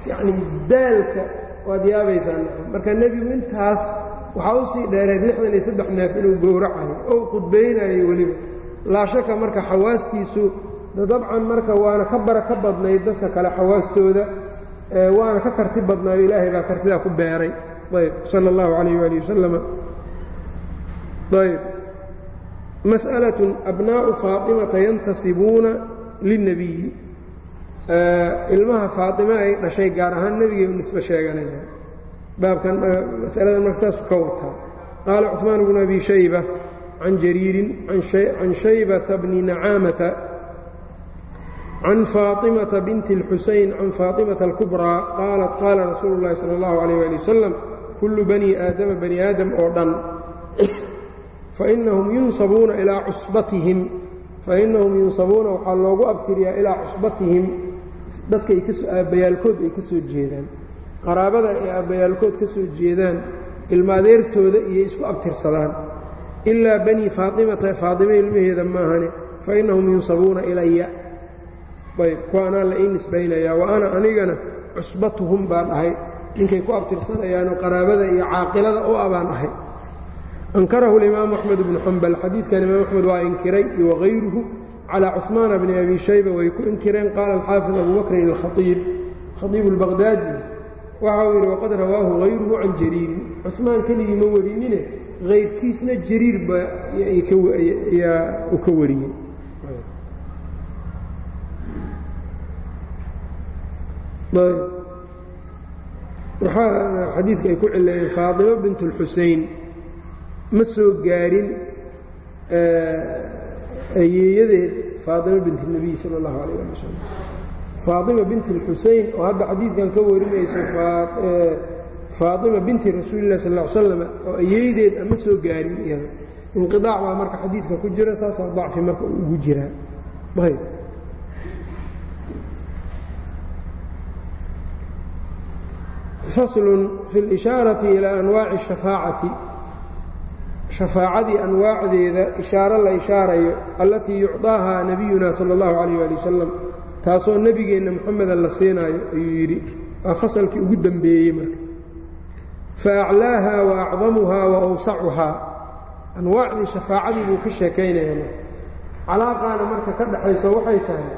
yacni daalka waad yaabaysaan marka nebigu intaas waxaa u sii dheereed lixdan iyo saddex neef inuu gowracayo oo qudbaynayo weliba. Laa shaka marka xawaastiisu dabcan marka waana ka bara ka badnayd dadka kale xawaastooda waana ka karti badnaayo ilaahay baa kartidaa ku beeray. Ayb sala اllahu calayh waali wasalama ayb masأalaة abnaaءu faaطimata yantasibuuna lلnebiyi ilmaha faaطime ay dhashay gaar ahaan nebigay u nisbe sheeganayaan baabkan masaladan marka saasu ka wataa qaala cثmaan bnu abi shayba can jariirin can shaybata bni nacaamata can faaطimata binti اlxusayn can faaطimata اlkubraa qaalat qaala rasuulu اllahi salى اllahu عalيh ali wasalam kullu bani aadama bani aadam oo dhan fainahum yunsabuuna ilaa cusbatihim fainahum yunsabuuna waxaa loogu abtiriyaa ilaa cusbatihim dadka ay ka soo aabbayaalkood ay ka soo jeedaan qaraabada ay aabbayaalkood ka soo jeedaan ilma adeertooda iyo isku abtirsadaan ilaa banii faatimata faatima ilmaheeda maahane fa innahum yunsabuuna ilaya ayb kuwaanaa la ii nisbaynayaa wa ana anigana cusbatuhum baan ahay ninkay ku abtirsanayaanoo qaraabada iyo caaqilada u abaan ahay ankarahu اlimaamu axmed bnu xambal xadiidkan imaam axmed waa inkiray wagayruhu calى cuثmaana bni abi shayba way ku inkireen qaala alxaafid abu bakrin اlkhaiib khaiib اlbaqdaadi waxa uu yidhi waqad rawaahu hayruhu can jariirin cuثmaan keligii ma warinine hayrkiisna jariir baayaa uu ka wariyey waxaa xadiidka ay ku cileeyeen faaطimo bint اlxusein ma soo gaarin ayeeyadeed faaطima bint الnabiy salى اllahu alayh ali wasalam faaطima bint اlxusein oo hadda xadiidkan ka warinayso faaطima binti rasuuli lah sal ا l slam oo ayeeydeed ma soo gaarin iyada inqiطaac baa marka xadiidka ku jira saasaa dacfi marka ugu jiraa ayb fasl fi اlishaarai ilى anwaaci الشhafaacati shafaacadii anwaacdeeda ishaaro la ishaarayo allatii yucdaahaa nebiyuna sala allahu calayh waali wasalam taasoo nebigeenna muxameda la siinaayo ayuu yidhi. Waa fasalkii ugu dambeeyey marka. Fa aclaahaa wa acdamuhaa wa awsacuhaa. Anwaacdii shafaacadii buu ka sheekaynaya marka. Calaaqaana marka ka dhexayso waxay tahay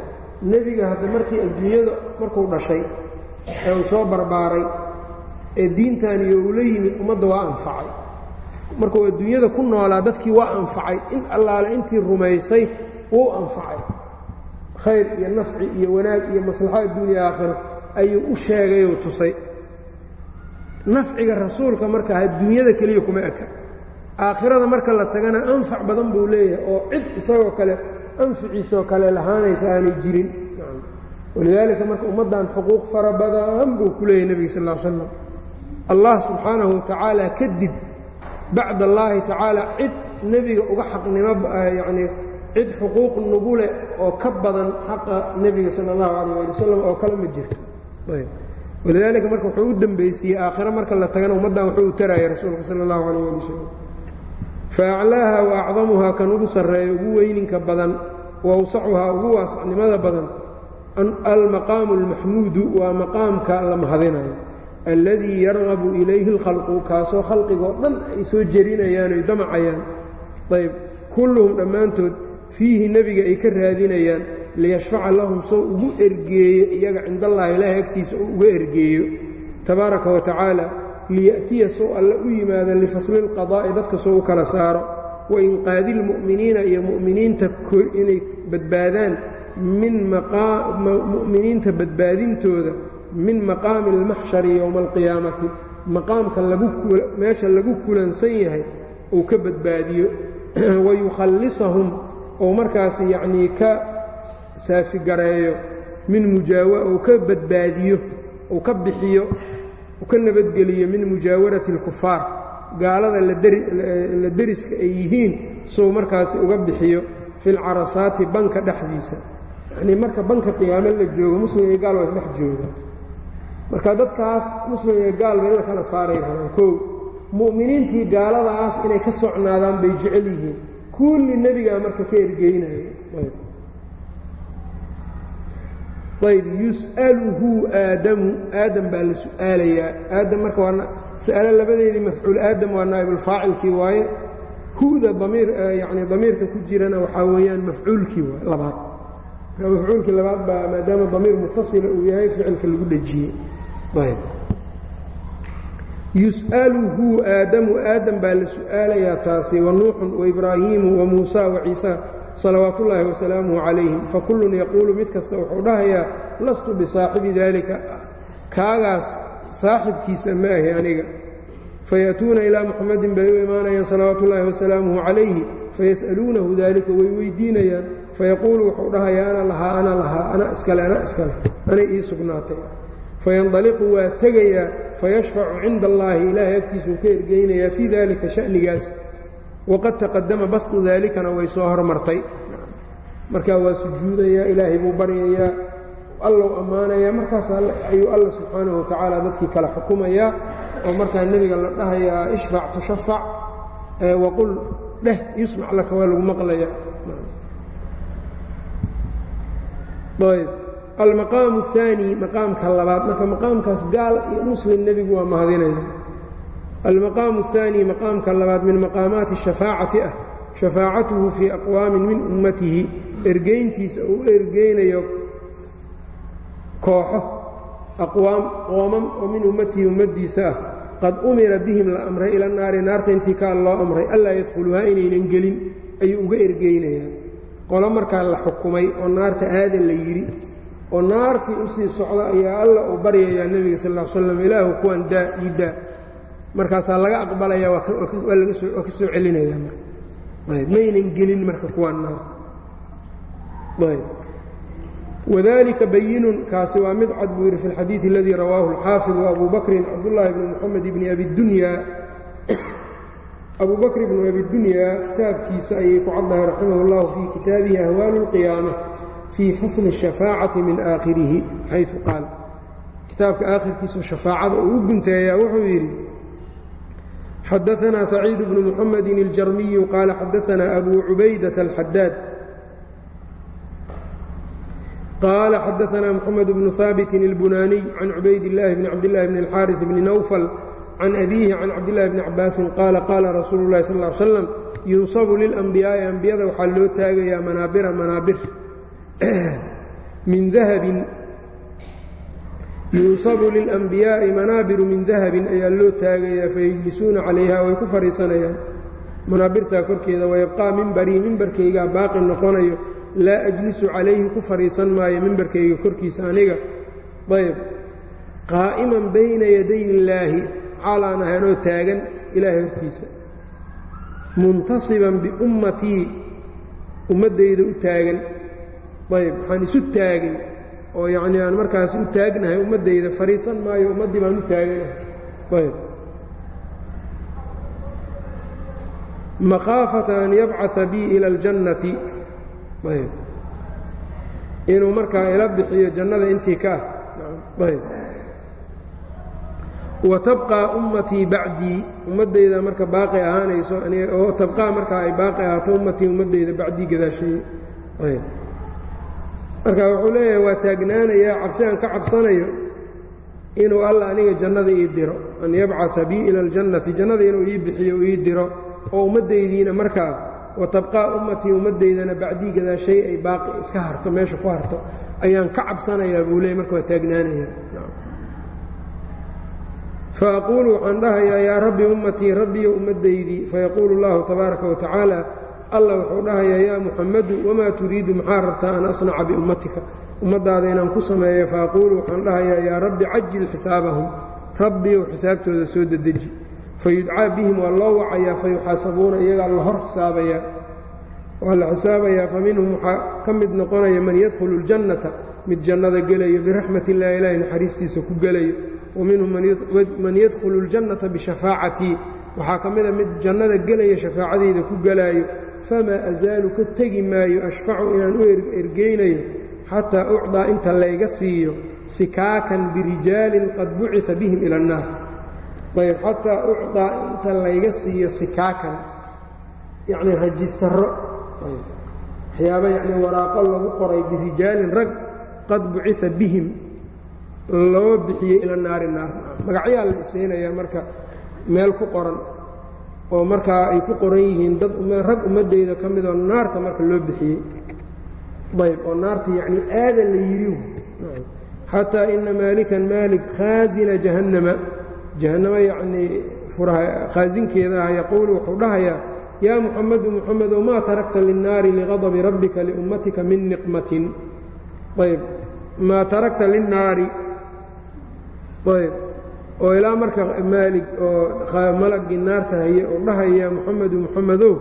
nebiga hadda markii adduunyada markuu dhashay ee uu soo barbaaray ee diintan iyo ula yimid ummadda waa anfacay markuu adduunyada ku noolaa dadkii waa anfacay. In allaale intii rumaysay wuu anfacay. Khayr iyo nafci iyo wanaag iyo maslaxo adduuniya aakhira ayuu u sheegayoo tusay. Nafciga rasuulka marka adduunyada keliya kuma eka. Aakhirada marka la tagana anfac badan buu leeyahay oo cid isagoo kale anficiisoo kale lahaanaysa aanay jirin. Walidaalika marka ummaddan xuquuq fara badan buu ku leeyahy nebiga sal ll slam allah subxaanahu watacaala kadib bacd allaahi tacaala cid nebiga uga xaqnimo yacnii cid xuquuq leh oo ka badan xaqa nebiga sala allahu calayh ali wasalam oo kale ma jirto. Walidaalika marka wuxuu u dembaysiiyey aakhiro marka la tagana ummaddan wuxuu u taraya rasuulka sala allahu calayh ali wasalam faaclaaha wa acdamuhaa kan ugu sarreeya ugu weyninka badan wa awsacuhaa ugu waasacnimada badan almaqaamu almaxmuudu waa maqaamka la mahadinayo alladii yargabu ilayhi اlkhalqu kaasoo khalqigoo dhan ay soo jerinayaan oy damacayaan ayb kulluhum dhammaantood fiihi nebiga ay ka raadinayaan liyashfaca lahum soo ugu ergeeyo iyaga cindallahi ilaahay agtiisa uu uga ergeeyo tabaaraka wa tacaala liya'tiya soo alle u yimaada lifasli اlqadaa'i dadka soo u kala saaro wa inqaadi اlmu'miniina iyo mu'miniinta inay badbaadaan min mu'miniinta badbaadintooda min maqaami اlmaxshari yowma alqiyaamati maqaamka meesha lagu kulansan yahay uu ka badbaadiyo wayukhallisahum ou markaas yacnii ka saafigareeyo min mujaawa ou ka badbaadiyo ou ka bixiyo u ka nabadgeliyo min mujaawarati اlkufaar gaalada la deriska ay yihiin sou markaasi uga bixiyo fi lcarasaati banka dhexdiisa. Yacnii marka banka qiyaame la joogo muslim iyo gaal waa isdhex jooga marka dadkaas muslim iyo gaalba in la kala saaray rabaan kow mu'miniintii gaaladaas inay ka socnaadaan bay jecel yihiin. Kulli nebigaa marka ka ergeynaya. Ayb. Yus'aluhu aadamu. Aadam baa la su'aalayaa. Aadam marka waa sa'alo labadeedii mafcuul aadam waa naa'ibulfaacilkii waaye. Hu'da damiir yacni damiirka ku jirana waxaa weeyaan mafcuulkii labaad. Mafcuulkii labaad baa maadaama damiir mutasila uu yahay ficilka lagu dhejiyey yus'aluhu aadamu aadam baa la su'aalayaa taasi wa nuuxun waibraahiimu wa muusa wa ciisa salawaat ullaahi wasalaamuhu calayhim. Fakullun yaquulu mid kasta wuxuu dhahayaa lastu bisaaxibi daalika kaagaas saaxibkiisa ma ahi aniga. Fayaأtuuna ilaa muxamadin bay u imaanayaan salawaatu ullaahi wasalaamuhu calayhi. Fayas'aluunahu dalika way weydiinayaan. Fayaquulu wuxuu dhahayaa ana lahaa ana lahaa ana iskale ana iskale anay ii sugnaatay fayanطaliqu waa tegayaa fayashfacu cinda allaahi ilaahay agtiisuu ka ergeynayaa fii dalika sha'nigaas waqad taqadama basdu daalikana way soo hormartay markaa waa sujuudayaa ilaahay buu baryayaa allow ammaanayaa markaas ayuu alla subxaanahu watacaala dadkii kala xukumayaa oo markaa nebiga la dhahayaa ishfac tushafac waqul dheh yusmac laka waa lagu maqlayaa almaqaamu الثaanي maqaamka labaad marka maqaamkaas gaal iyo muslim nebigu waa mahadinaya almaqaamu الثaanي maqaamka labaad min maqaamaati shafaacati ah shafaacatuhu fii aqwaamin min ummatihi ergeyntiisa uu ergeynayo kooxo aqwaam qoomam oo min ummatihi ummaddiisa ah qad umira bihim la amray ila naari naarta intii kaa loo amray allaa yadkhuluuhaa inaynan gelin ayuu uga ergeynayaa qolo markaa la xukumay oo naarta aadan la yidhi oo naartii u sii socda ayaa alla uu baryayaa nebiga sal ll slam ilaahu kuwan daa ii daa markaasaa laga aqbalaya waa ka soo celinaya ayb maynan gelin marka kuwan naarta ayb wadalika bayinun kaasi waa mid cad buu yidhi fi اlxadiiثi اladii rawaahu اlxaafiظu abu bakrin cabdullaahi bni moxamed bni abidunya abu bakr bnu abidunya kitaabkiisa ayay ku caddahay raximah اllahu fii kitaabihi ahwaalu اlqiyaama fii fasli الshafaacati min aakhirihi xayثu qaal kitaabka aakhirkiisu shafaacada uu u gunteeyaa wuxuu yidhi xadaثna saciid bnu muxamedi اljarmiyu qaala xadaثna abu cubaydaة اlxadaad qال xadaثna mحamed بن haaبit الbunaniي can cubayd الlahi bn cabdالlahi bn الxاariث bni nawfl can abiihi can cabdالlahi bni cabaasin qaala qaala rasuulu الlahi sal اه ly slam yunsabu lilأnbiyaaءi ambiyada waxaa loo taagayaa manaabira manaabir min dahabin yunsabu lilأnbiyaaءi manaabiru min dahabin ayaa loo taagayaa fayejlisuuna calayha way ku fadhiisanayaan manaabirtaa korkeeda wayabqaa mimbarii mimbarkaygaa baaqi noqonayo laa ajlisu calayhi ku fadhiisan maayo mimbarkayga korkiisa aniga. Ayb qaa'iman bayna yaday illaahi xaalaan ahaanoo taagan ilaahay hortiisa. Muntasiban biummatii ummaddayda u taagan ayb waxaan isu taagay oo yacnii aan markaas u taagnahay ummaddayda fadhiisan maayo ummaddii baan u taaganahay makhaafata an yabcaa bii ila اljannati ayb. Inuu markaa ila bixiyo jannada intii ka. Ah ayb. Wa tabqaa ummatii bacdii ummaddayda marka baaqi ahaanayso oo tabqaa markaa ay baaqi ahaato ummatii ummaddayda bacdii gadaasheeye ayb marka wuxuu leeyahay waa taagnaanayaa cabsi aan ka cabsanayo inuu alla aniga jannada ii diro. An yabcaa bii ila اljannati jannada inuu ii bixiyo ii diro. Oo ummaddaydiina markaa watabqaa ummatii ummaddaydana bacdii gadaashay ay baaqi iska harto meesha ku harto ayaan ka cabsanayaa buu leey marka waa taagnaanaya. Faaquulu waxaan dhahayaa yaa rabbi ummatii rabbiyo ummaddaydii fayaquulu اllahu tabaaraka wa allah wuxuu dhahayaa yaa muxammadu wamaa turiidu? Maxaa rabtaa an asnaca biummatika? Ummaddaada inaan ku sameeyo faaquulu waxaan dhahayaa yaa rabbi cajil xisaabahum. Rabbiyow xisaabtooda soo dedeji fayudcaa bihim waa loo wacayaa fayuxaasabuuna iyagaa la hor xisaabayaa waa la xisaabayaa fa waxaa ka mid noqonaya man yadkhulu اljannata mid jannada gelayo biraxmat illahi ilaahi naxariistiisa ku gelayo. Wa minhum man yadkhulu اljannata bishafaacatii waxaa ka mida mid jannada gelaya shafaacadeyda ku gelaayo famaa azaalu ka tegi maayo ashfacu inaan u ergeynayo xataa ucdaa inta layga siiyo sikaakan birijaalin qad bucita bihim ila اnnaar ayb xataa ucdaa inta layga siiyo sikaakan yacnii rajistaro waxyaaba yacnii waraaqo lagu qoray birijaalin rag qad bucita bihim loo bixiyey ila naar. Magacyaa la isaynayaa marka meel ku qoran oo markaa ay ku qoran yihiin dad rag ummaddayda ka midoo naarta marka loo bixiyey. Ayb oo naarta yacnii aadan la yidhi xataa ina maalikan maalik khaasina jahannama. Jahannamo yacnii furaha khaasinkeeda ah yaquulu wuxuu dhahayaa yaa muxamadu muxamedow maa tarakta linnaari liqadabi rabbika liummatika min niqmatin? Ayb maa tarakta linnaari? Ayb oo ilaa marka maalig oo malagii naarta haye oo dhahaya muxamedu muxamedow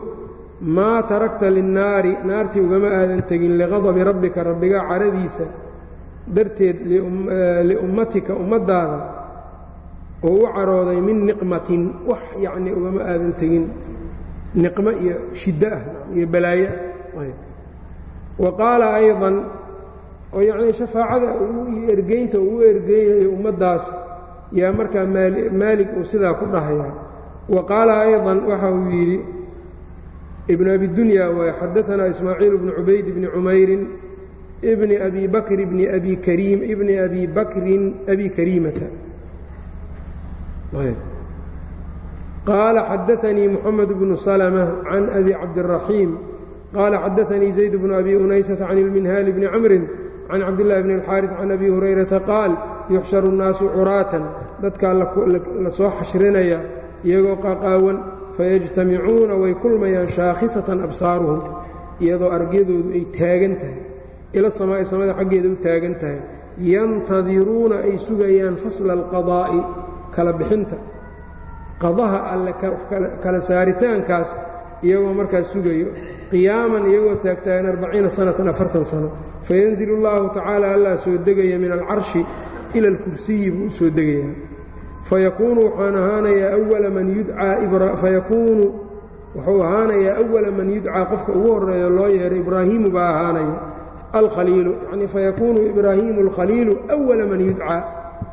maa tarakta linnaari naartii ugama aadan tegin liqadabi rabbika rabbigaa caradiisa darteed liummatika ummaddaada oo u carooday min niqmatin wax yacnii ugama aadan tegin niqmo iyo shiddo ah iyo balaayo ah wa qaala aydan oo yacnii shafaacada iyo ergeynta uu u ergeynayo ummaddaas yaa markaa maalig uu sidaa ku dhahayaa wa qaala ayضa waxa uu yidhi ibn abi dunya waay xadaanaa ismaaciil bnu cubayd bni cumayrin bni abi bakr bni abi kariim ibni abi bakrin abi kariimata qaala xadaanii muxamed bnu salmة can abi cabdالraxiim qaala xadaanii zayd bnu abi unaysata can ilminhaali bni camrin can cabdillaahi bni اlxaariث can abi hurayrata qaal yuxsharu الnaasu curaatan dadkaa la soo xashrinaya iyagoo qaqaawan fayajtamicuuna way kulmayaan shaakhisatan absaaruhum iyadoo argyadoodu ay taagan tahay ila samaa'i samada xaggeeda u taagan tahay yantadiruuna ay sugayaan fasla alqadaa'i kala bixinta qadaha alle kala saaritaankaas iyagoo markaas sugayo qiyaaman iyagoo taagtaagan arbaciina sanatan afartan sano fayanzilu اllahu tacaala allah soo degaya min alcarshi ila alkursiyi buu u soo degayaa fayakuunu waxaan ahaanayaa awala man yudcaa fayakuunu wuxuu ahaanayaa awala man yudcaa qofka ugu horeeyo loo yeero ibraahiimu baa ahaanaya alkhaliilu yacnii fayakuunu ibraahiimu alkhaliilu awala man yudcaa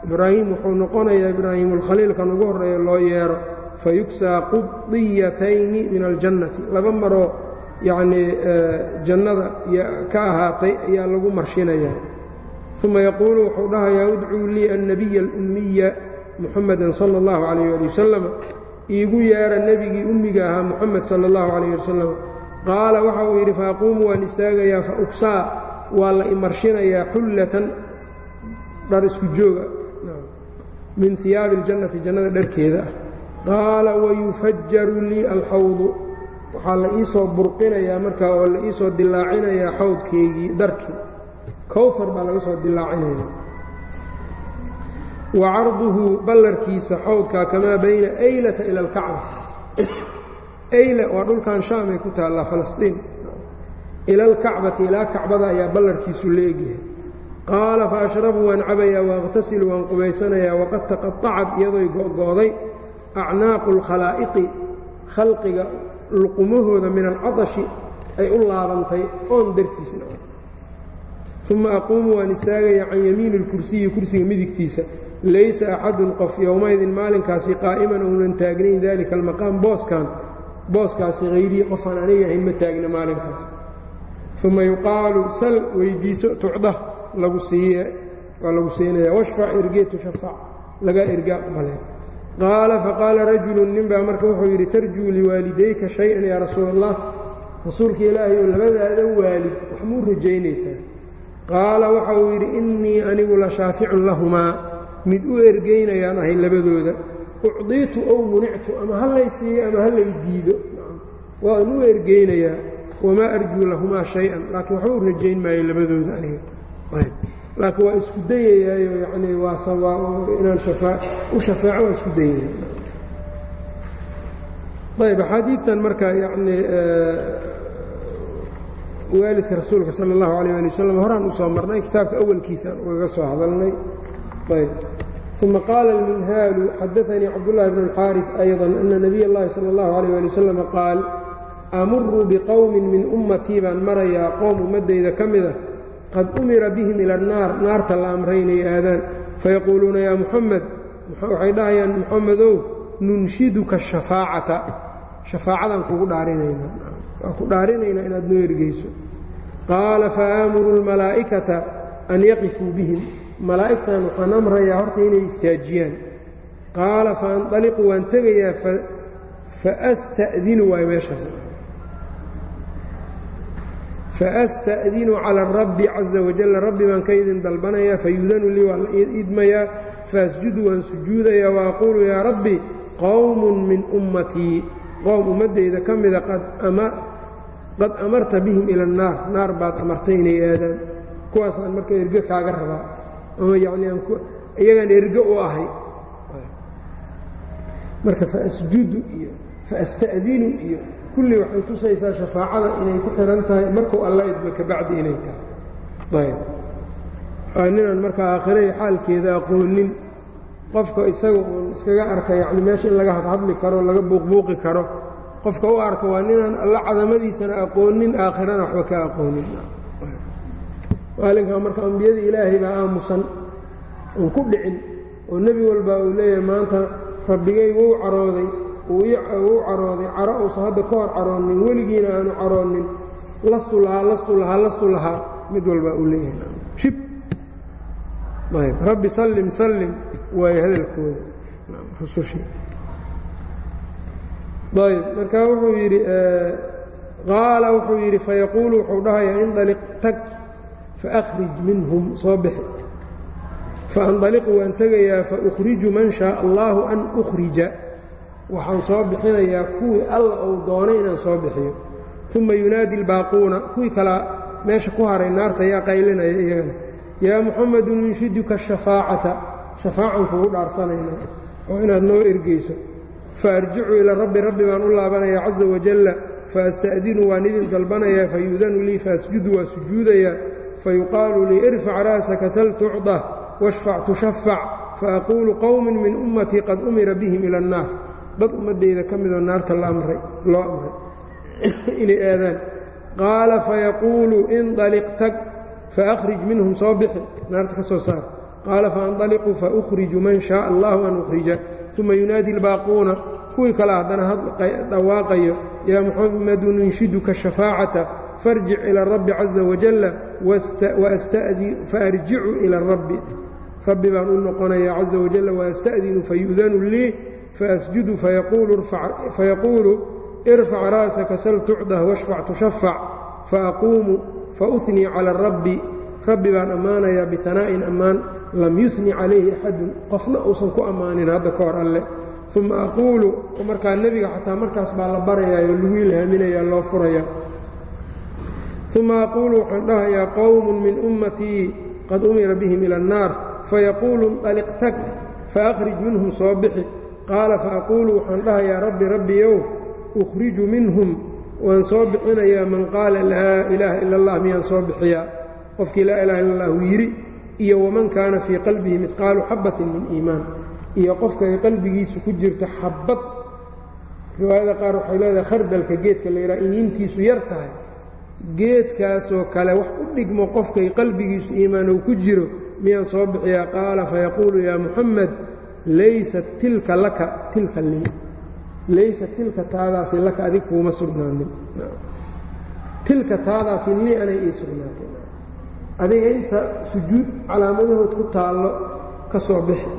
ibraahim wuxuu noqonayaa ibraahiimu alkhaliil kan ugu horeeyo loo yeero fayugsaa qudiyatayni min aljannati laba maroo yacnii jannada ka ahaatay ayaa lagu marshinayaa uma yaquulu wuxuu dhahayaa udcuu lii annabiya alummiya muxamadan sala allahu calayh ali wasalam iigu yeera nebigii ummiga ahaa muxamed sala allahu calayh wasalam qaala waxa uu yidhi faaquumu waan istaagayaa fa uksaa. Waa la imarshinayaa xullatan dhar isku jooga. Min iyaabi اljannati jannada dharkeeda. Ah qaala wayufajaru lii alxawdu waxaa la iisoo burqinayaa markaa oo la iisoo dilaacinayaa xawdkeygii darkii kowfar baa laga soo dilaacinaya wa carduhu ballarkiisa xawdkaa kamaa bayna aylata ila alkacba. Ayla waa dhulkan shaam ay ku taallaa falastiin. Ila alkacbati ilaa kacbada ayaa ballarkiisu la egyahay qaala fa ashrabu waan cabayaa waaqtasilu waan qubaysanayaa waqad taqaطacat iyadoy go'gooday acnaaqu اlkhalaa'iqi khalqiga luqumahooda min alcadashi ay u laabantay oon dartiisna uma aquumu waan istaagayaa can yamiini اlkursiyi kursiga midigtiisa laysa axadun qof yowmaydin maalinkaasi qaa'iman ounan taagnayn dalika almaqaam booskan booskaasi hayrii qofaan aniga ahayn ma taagna maalinkaas uma yuqaalu sal weyddiiso tucda lagu siiye waa lagu siinaya washfac ergee tushafac laga erga aqbale qaala faqaala rajulu ninbaa marka wuxuu yidhi tarjuu liwaalidayka shay-an yaa rasuul allah rasuulka ilaahay oo labadaada waalid wax muu rajaynaysaa qaala waxa uu yidhi innii anigu la shaaficun lahumaa. Mid u ergaynayaan ahay labadooda ucdiitu ow munictu ama ha lay siiyo ama ha lay diido. Waan u ergaynayaa wamaa arjuu lahumaa shay-an. Laakiin waxba u rajayn maayo labadooda aniga. Laakiin waa isku dayayaayo yanii waa inaan u shafeeco waa isku dayaya ayb axaadiitan marka yanii waalidka rasuulka sala اllahu alayh ali wasalam horaan u soo marnay kitaabka awalkiisaan ugaga soo hadalnay ayb uma qaala اlminhaalu xadaanii cabdullahi bn اlxaariث ayضa ana nabiy اllahi salى اllahu alayh ali wasalam qaal amuru biqowmin min ummatii baan marayaa qowm ummaddayda ka mida qad umira bihim ila annaar naarta la amray inay aadaan fayaquuluuna yaa muxamed waxay dhahayaan muxamedow nunshiduka shafaacata shafaacadaan kugu dhaarinaynaa waa ku dhaarinaynaa inaad noo ergeyso. Qaala faaamuru اlmalaa'ikata an yaqifuu bihim. Malaa'igtan waxaan amrayaa horta inay istaajiyaan. Qaala faanطaliqu waan tegayaa faasta'dinu waay meeshaas. Faasta'dinu cala rabbi caza wajalla rabbi baan ka idin dalbanayaa fayudanu lii waa la idmayaa faasjudu waan sujuudayaa waaquulu yaa rabbi qowmun min ummatii qowm ummaddayda ka mida qad amarta bihim ila annaar naar baad amartay inay aadaan. Kuwaasaan marka erge kaaga rabaa ama yacnii iyagaan erge u ahay. Marka faasjudu iyo faasta'dinu iyo kulli waxay tusaysaa shafaacada inay ku xihan tahay markuu alla idmo kabacdi inay tahay. Ayb. Waa ninaan marka aakhiray xaalkeeda aqoonin qofka isaga uun iskaga arka yacni meesha in laga hadhadli karo laga buuqbuuqi karo qofka u arka waa ninaan alla cadamadiisana aqoonin aakhirana waxba ka aqoonin. Maalinkaa marka ambiyada ilaahay baa aamusan oon ku dhicin oo nebi walba uu leeyahay maanta rabbigay wuu carooday wuu carooday caro uusan hadda ka hor caroonin weligiina aanu caroonin lastu lahaa lastu lahaa lastu lahaa mid walba uu leeyahay. Shib. Ayb. Rabbi sallim sallim waayo hadalkooda. Rusushii ayb marka wuxuu yidhi qaala wuxuu yidhi fayaquulu wuxuu dhahayaa indaliq tag faakhrij minhum soo bixi. Faandaliqu waan tegayaa faukhriju man shaaa allaahu an ukhrija waxaan soo bixinayaa kuwii alla uu doonay inaan soo bixiyo. Uma yunaadi albaaquuna kuwii kalaa meesha ku haray naarta yaa qaylinaya iyagana. Yaa muxamadu nunshiduka shafaacata shafaacan kugu dhaarsanayna oo inaad noo ergeyso faarjicu ilaa rabbi rabbi baan u laabanayaa caza wajalla faasta'dinu waan idin dalbanayaa fayuudanu lii faasjudu waa sujuudayaa fayuqaalu lii irfac ra'saka sal tucdah washfac tushafac faaquulu qowmin min ummatii qad umira bihim ila annaar dad ummaddayda ka midoo naarta loo amray inay aadaan qaala fayaquulu indaliq tag faakhrij minhum soo bixi naarta ka soo saar qaala faandaliqu faukhriju man shaaa allahu an ukhrija uma yunaadi albaaquuna kuwii kale haddana dhawaaqayo yaa muxamadu nunshiduka shafaacata farjic ila rabbi caza wajalla faarjicu ila rabbi rabbi baan u noqonaya caza wajalla waasta'dinu fayu'danu lii faasjudu fayaquulu irfac ra'saka sal tucdah washfac tushafac faaquumu faunii cala rabbi rabbi baan ammaanayaa bianaa'in ammaan lam yuni calayhi axadun qofna uusan ku ammaanin hadda ka hor alle. Uma aquulu markaa nebiga xataa markaas baa la barayaayoo lagu ilhaaminayaa loo furaya uma aquulu waxaan dhahayaa qowmun min ummatii qad umira bihim ila annaar fayaquulu indaliq tag faakhrij minhum soo bixi. Qaala faaquulu waxaan dhahayaa rabbi rabbiyow ukhriju minhum waan soo bixinayaa man qaala laa ilaaha ila allah miyaan soo bixiyaa qofkii laa ilaha illa allahu yidhi iyo waman kaana fii qalbihi midqaalu xabbatin min iimaan. Iyo qofkay qalbigiisu ku jirto xabbad. Riwaayada qaar waxay leedahay khardalka geedka la yidhaha iniintiisu yar tahay. Geedkaasoo kale wax u dhigmo qofkay qalbigiisu iimaan uu ku jiro miyaan soo bixiyaa? Qaala fayaquulu yaa muxamed laysat tilka laka tilka lii. Laysat tilka taadaasi laka adig kuuma sugnaanin tilka taadaasi lii anay ii sugnaatay adiga inta sujuud calaamadahood ku taallo ka soo bixi.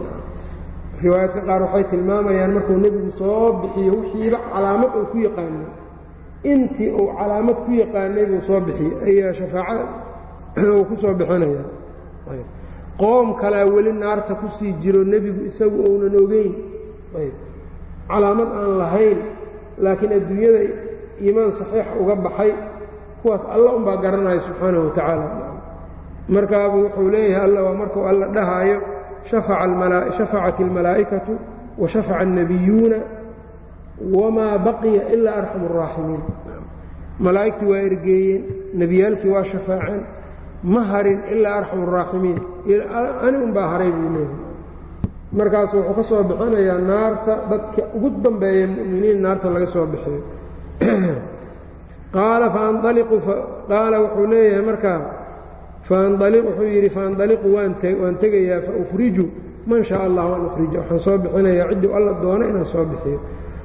Riwaayaadka qaar waxay tilmaamayaan markuu nebigu soo bixiyo wixiiba calaamad uu ku yaqaanay intii uu calaamad ku yaqaanay buu soo bixiyey ayaa shafaaca uu ku soo bixinaya. Qoom kalaa weli naarta ku sii jiro nebigu isagu ounan ogeyn calaamad aan lahayn laakiin adduunyada iimaan saxiixa uga baxay kuwaas alla unbaa garanaya subxaanahu wa tacaala markaabuu wuxuu leeyahay alla waa markuu alla dhahaayo shafacat اlmalaa'ikatu wa shafaca الnabiyuuna wamaa baqiya ilaa arxam الraaximiin malaa'igtii waa ergeeyeen nebiyaalkii waa shafaaceen ma harin ilaa arxam الraaximiin ani unbaa haray buu leeyahay markaasu wuxuu ka soo bixinayaa naarta dadka ugu dambeeya mu'miniin naarta laga soo bixiyo qaala faanaliqu qaala wuxuu leeyahay markaa wuxuu yidhi faandaliqu waan tegayaa faukhriju man shaa allah an ukhrija waxaan soo bixinayaa ciddii alla doono inaan soo bixiyo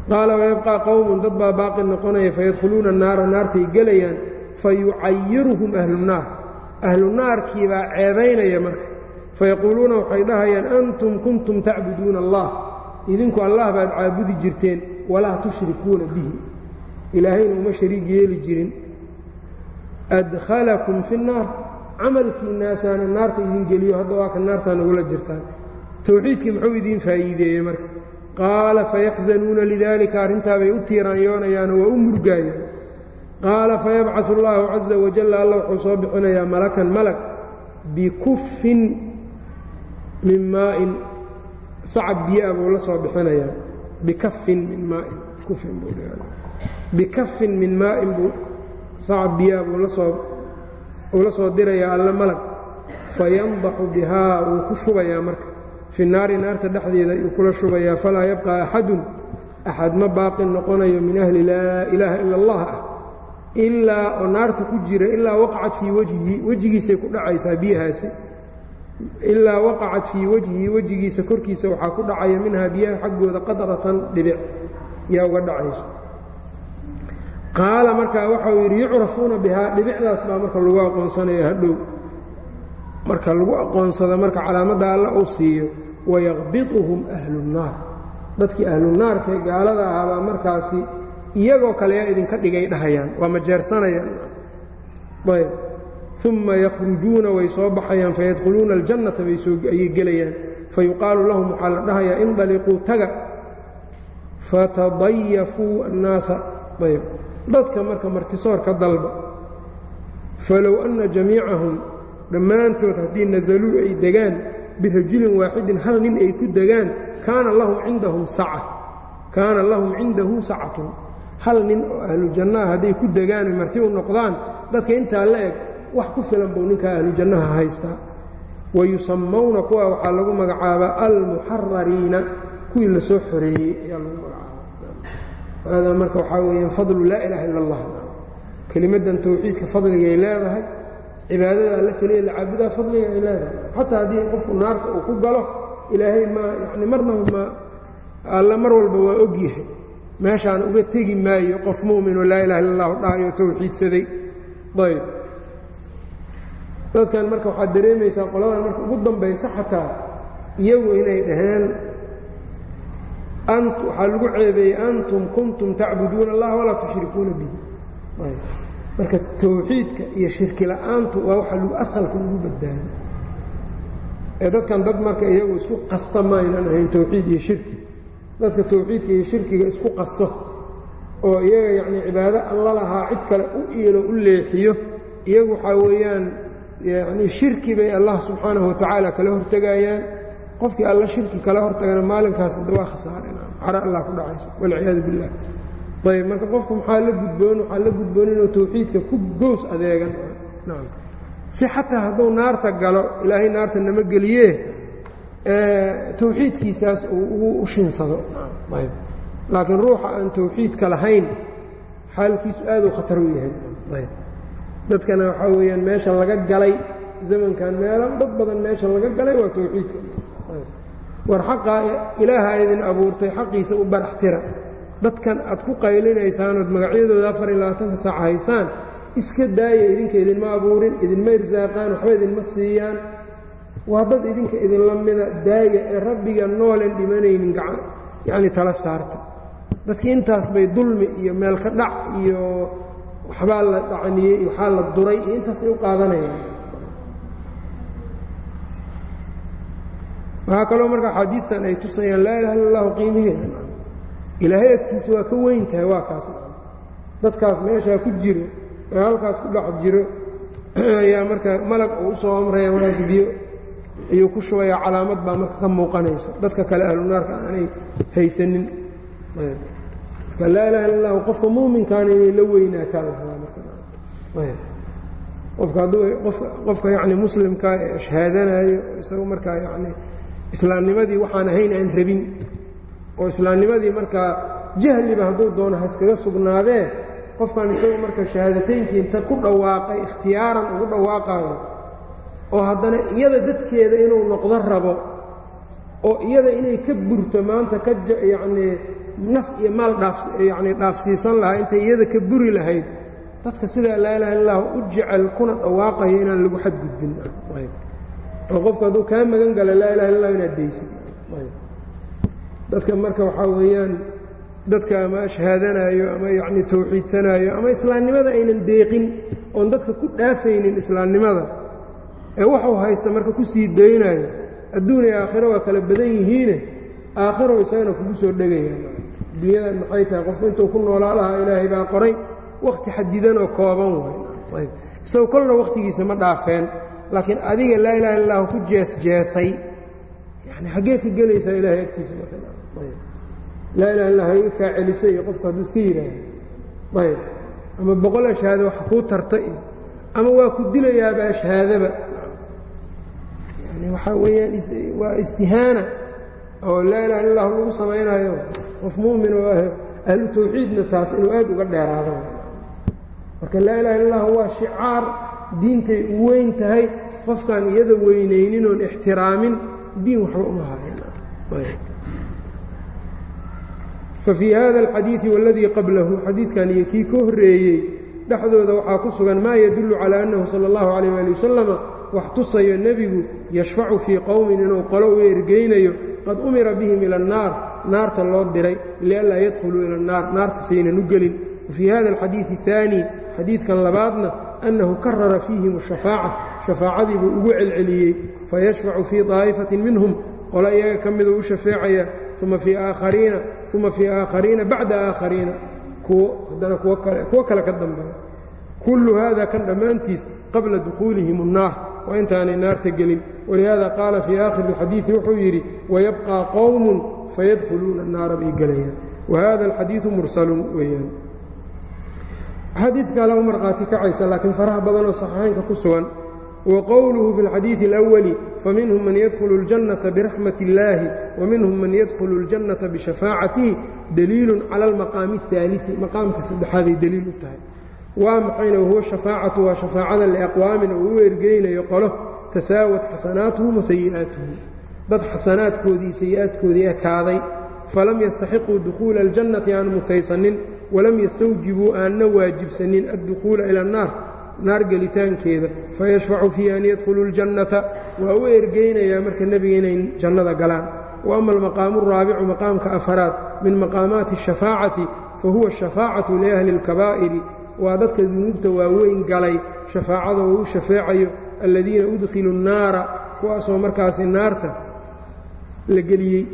qaala wayabqaa qowmun dad baa baaqi noqonaya fayadkhuluuna naara naartay gelayaan fayucayiruhum ahlunaar ahlu naarkii baa ceebaynaya marka fayaquuluuna waxay dhahayaan antum kuntum tacbuduuna allah idinku allah baad caabudi jirteen walaa tushrikuuna bihi ilaahayna uma shariig yeeli jirin adkhalakum fi nnaar camalkiinaasaana naarta idin geliyo hadda waa ka naartaa nagula jirtaan. Towxiidkii muxuu idiin faa'iideeyey marka? Qaala fayaxzanuuna lidaalika arrintaabay u tiiraanyoonayaanoo waa u murgaayaan. Qaala fayabcaثu اllahu caza wajalla alla wuxuu soo bixinayaa malakan malag bikuffin min maa'in. Sacab biyo-a buu la soo bixinayaa. Bikafin min maain kufin buu bikafin min maa'in buu sacab biyaa buu la soo uu la soo dirayaa alla malag fayandaxu bihaa wuu ku shubayaa marka. Fi naari naarta dhexdeeda ayuu kula shubayaa falaa yabqaa axadun axad ma baaqin noqonayo min ahli laa ilaaha ila allah ah ilaa oo naarta ku jira ilaa waqacat fii wajhihi wejigiisay ku dhacaysaa biyahaasi. Ilaa waqacat fii wajhihi wejigiisa korkiisa waxaa ku dhacaya minhaa biyaha xaggooda qadratan dhibic yaa uga dhacayso qaala markaa waxau yidhi yucrafuuna bihaa. Dhibicdaas baa marka lagu aqoonsanaya hadhow. Marka lagu aqoonsado marka calaamadda alla uu siiyo wayaqbiduhum ahlu nnaar dadkii ahlunaarkae gaalada ahaabaa markaasi iyagoo kale yaa idinka dhigay dhahayaan waa majeersanayaan. Ayb. Uma yakhrujuuna way soo baxayaan fayadkhuluuna aljannata bayayay gelayaan. Fayuqaalu lahum waxaa la dhahayaa indaliquu taga fatadayafuu annaasa. Ayb dadka marka martisoor ka dalba. Falow anna jamiicahum dhammaantood haddii nasaluu ay degaan birajulin waaxidin hal nin ay ku degaan kaana lahum cindahum saca. Kaana lahum cindahu sacatun. Hal nin oo ahlu jannaha hadday ku degaan oy marti u noqdaan dadka intaa la eg wax ku filan buu ninkaa ahlu jannaha haystaa. Wa yusammawna kuwa waxaa lagu magacaabaa almuxarariina kuwii la soo xoreeyey ayaa lagu magacaaba haadaa marka waxaa weeyaan fadlu laa ilaaha ila allah kelimaddan towxiidka fadligay leedahay cibaadada alle keliya la caabudaa fadliga ay leedahay xataa haddii qofku naarta uu ku galo ilaahay ma yani marnaba ma alla mar walba waa og yahay meeshaan uga tegi maayo qof mu'minoo laa ilaha illa allahu dhahayo towxiidsaday ayb dadkan marka waxaad dareemaysaa qoladan marka ugu dambaysa xataa iyagu inay dhaheen waxaa lagu ceebeeyey antum kuntum tacbuduuna allah walaa tushrikuuna bihi marka towxiidka iyo shirki la'aantu waa lagu asalka lagu badbaado ee dadkan dad marka iyagu isku qasta maaynan ahayn towxiid iyo shirki dadka towxiidka iyo shirkiga isku qaso oo iyaga yacnii cibaado alla lahaa cid kale u iilo u leexiyo iyagu waxaa weeyaan yacnii shirki bay allah subxaanahu watacaala kala hortegayaan qofkii alla shirki kala hortagana maalinkaas hadda waa khasaareen caro allah ku dhacayso. Walciyaadu billah. Ayb marka qofku maxaa la gudboon? Waxaa la gudboon inuu ku gows adeegan. Nacam si xataa hadduu naarta galo ilaahay naarta nama geliyee towxiidkiisaas uu ugu ushinsado ayb laakiin ruuxa aan towxiidka lahayn xaalkiisu aad u khatar u yahay. Ayb dadkana waxaa weeyaan meesha laga galay zamankan meelo dad badan meesha laga galay waa towxiidka war xaqaa ilaahaa idin abuurtay xaqiisa u barax tira. Dadkan aad ku qaylinaysaan ood magacyadooda afar iyo labaatanka saac haysaan iska daaya idinka idinma abuurin idinma irsaaqaan waxba idinma siiyaan. Waa dad idinka idinla mida daaya ee rabbiga noolen dhimanaynin yacni tala saarta. Dadkii intaas bay dulmi iyo meelka dhac iyo waxbaa la dhacniyey waxaa la duray iyo intaasay u qaadanayaan waxaa kaloo marka xaadiidtan ay tusayaan laa ilaha illa allahu qiimaheeda ilaahay agtiisa waa ka weyn tahay waa kaas. Dadkaas meeshaa ku jiro ee halkaas ku dhex jiro ayaa marka malag uu u soo amraya markaas biyo ayuu ku shubayaa calaamad baa marka ka muuqanayso dadka kale ahlunaarka aanay haysanin. Laa ilaha illa allahu qofka muuminkaana inay la weynaataa la rabaa marqofka hadduu qofka yacni muslimka ee shahaadanayo isagu markaa yacni islaamnimadii waxaan ahayn aan rabin. oo islaamnimadii markaa jahliba hadduu doono haskaga sugnaadee qofkan isagu marka shahaadateynki inta ku dhawaaqay ikhtiyaaran ugu dhawaaqaayo oo haddana iyada dadkeeda inuu noqdo rabo oo iyada inay ka burto maanta ka yacnii naf iyo maal dhaafyacni dhaafsiisan lahaa intay iyada ka buri lahayd dadka sidaa laa ilaha illah u jecel kuna dhawaaqayo inaan lagu xadgudbin oo qofku hadduu kaa magan gala laa ilaha illah inaad daysid. Dadka marka waxaa weeyaan dadka ama ashhaadanaayo ama yacni towxiidsanaayo ama islaamnimada aynan deeqin oon dadka ku dhaafaynin islaamnimada ee waxuu haysta marka ku sii daynaayo adduun iyo aakhiro waa kala badan yihiine aakhiro isagana kugu soo dhegayaan adduunyadan maxay tahay? Qofku intuu ku noolaa lahaa ilaahay baa qoray wakhti xadidan oo kooban waayb isagoo kolna wakhtigiisa ma dhaafeen laakiin adiga laa ilaha illahu ku jeesjeesay yani xaggee ka gelaysaa ilaahay agtiisa laa ilaha illa hayga kaa celisa iyo qofku hadduu iska yidhaahdo. Ayb. Ama boqol ashhaado wax kuu tarta iyo ama waa ku dilayaaba ashhaadaba yani waxaa weeyaan waa istihaana oo laa ilaha illa allah lagu samaynayo qof mu'min oo ah ahlu tawxiidna taas inuu aad uga dheeraado. Marka laa ilaha illa allah waa shicaar diintay u weyn tahay qofkaan iyada weynaynin oon ixtiraamin diin waxba uma hayan fafii hada alxadiidi waladii qablahu xadiidkan iyo kii ka horreeyey dhexdooda waxaa ku sugan maa yadullu calaa annahu sala allahu calayh waali wasalama wax tusayo nebigu yashfacu fii qowmin inuu qolo u ergeynayo qad umira bihim ila annaar naarta loo diray lianlaa yadkhuluu ila annaar naarta saynan u gelin. Wafii hada alxadiidi ahaani xadiidkan labaadna annahu karara fiihim ashafaaca shafaacadii buu ugu celceliyey fayashfacu fii daa'ifatin minhum qolo iyaga ka miduu u shafeecaya uma fii aakhariina uma fii aakhariina bacda aakhariina kuwo haddana kuwo kale ka dambeeya kullu hada kan dhammaantiis qabla dukhuulihim الnaar waa intaanay naarta gelin walihada qaala fii aakhiri اlxadiidi wuxuu yidhi wayabqى qowm fayadkhuluuna الnaara bay gelayaan wahada alxadiidu mursalun weeyaan xadiid kale u markhaati kacaysa laakiin faraha badanoo saxiixaynka ku sugan wqowluhu fi اlxadiiثi اlأwli faminhum man yadkhulu اljannaةa biraxmat اllaahi waminhum man yadkhulu اljannaةa bishafaacatihi daliilu cala almaqaami الثaaliثi maqaamka saddexaaday deliil u tahay waa maxayna wahuwa shafaacatu waa shafaacada liaqwaamin oo u ergeynayo qolo tasaawad xasanaatuhum wasayi'aatuhum dad xasanaadkoodii sayi'aadkoodii ekaaday falam yastaxiquu dukhuula اljannati aan mutaysanin walam yastawjibuu aanna waajibsanin addukhuula ila الnaar naar gelitaankeeda fayashfacu fii an yadkhuluu اljannata waa u ergeynayaa marka nebiga inay jannada galaan wa ama almaqaamu الraabicu maqaamka afaraad min maqaamaati الshafaacati fahuwa الshafaacatu liahli اlkabaa'iri waa dadka dunuubta waaweyn galay shafaacada oo u shafeecayo aladiina udkhiluu الnaara kuwaasoo markaasi naarta la geliyey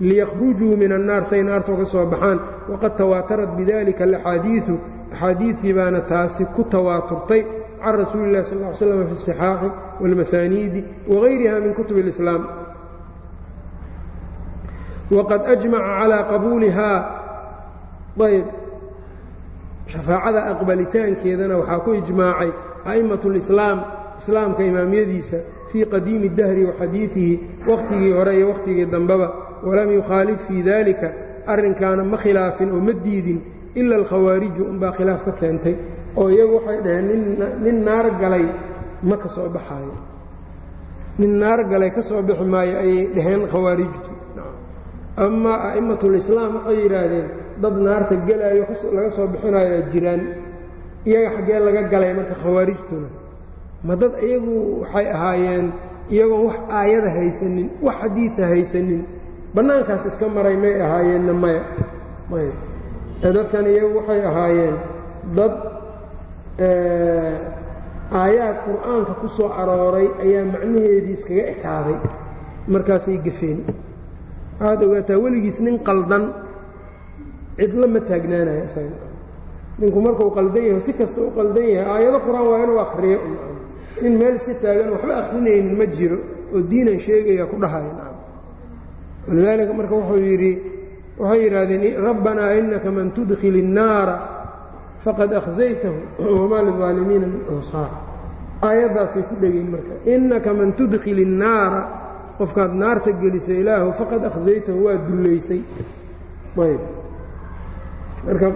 liyakhrujuu min annaar say naarta uga soo baxaan waqad tawaatarat bidalika alaxaadiiu axaadiidtii baana taasi ku tawaaturtay can rasuuli اllahi sal ll ly slam fi الصixaaxi wاlmasaaniidi wagayriha min kutub اlislaam waqad ajmaca calaa qabuulihaa ayb shafaacada aqbalitaankeedana waxaa ku ijmaacay a'immat اlislaam islaamka imaamyadiisa fii qadiimi dahri wa xadiidihi wakhtigii hore iyo wakhtigii dambeba walam yukhaalif fii dalika arrinkaana ma khilaafin oo ma diidin ila alkhawaariju unbaa khilaaf ka keentay oo iyagu waxay dhaheen nin naar galay ma ka soo baxaayo. Nin naar galay ka soo bixi maayo ayay dhaheen khawaarijtu. Amaa a'imatulislaam waxay yidhaahdeen dad naarta gelaayo laga soo bixinayo jiraan. Iyaga xaggee laga galay marka khawaarijtuna. Ma dad iyagu waxay ahaayeen iyagoon wax aayada haysanin wax xadiida haysanin. Bannaankaas iska maray may ahaayeenna maya dadkan iyagu waxay ahaayeen dad aayaad qur'aanka ku soo arooray ayaa macnaheedii iskaga ekaaday. Markaasay gafeen. Waxaad ogaataa weligiis nin qaldan cidla ma taagnaanayo isaga. Ninku markuu qaldan yaho si kasta u qaldan yahay aayado qur'aan waa inuu akhriyo. Nin meel iska taagan waxba akhrinaynin ma jiro oo diinan sheegaya ku dhahaya walidaalika marka wuxuu yidhi waxay yidhaahdeen rabbanaa inaka man tudkhil الnaara faqad akhzaytahu wamaa lilظaalimiina min ansaar aayaddaasay ku dhegeen marka inaka man tudkhil الnaara qofkaad naarta gelisa ilaahu faqad akhzaytahu waa dullaysay ayb marka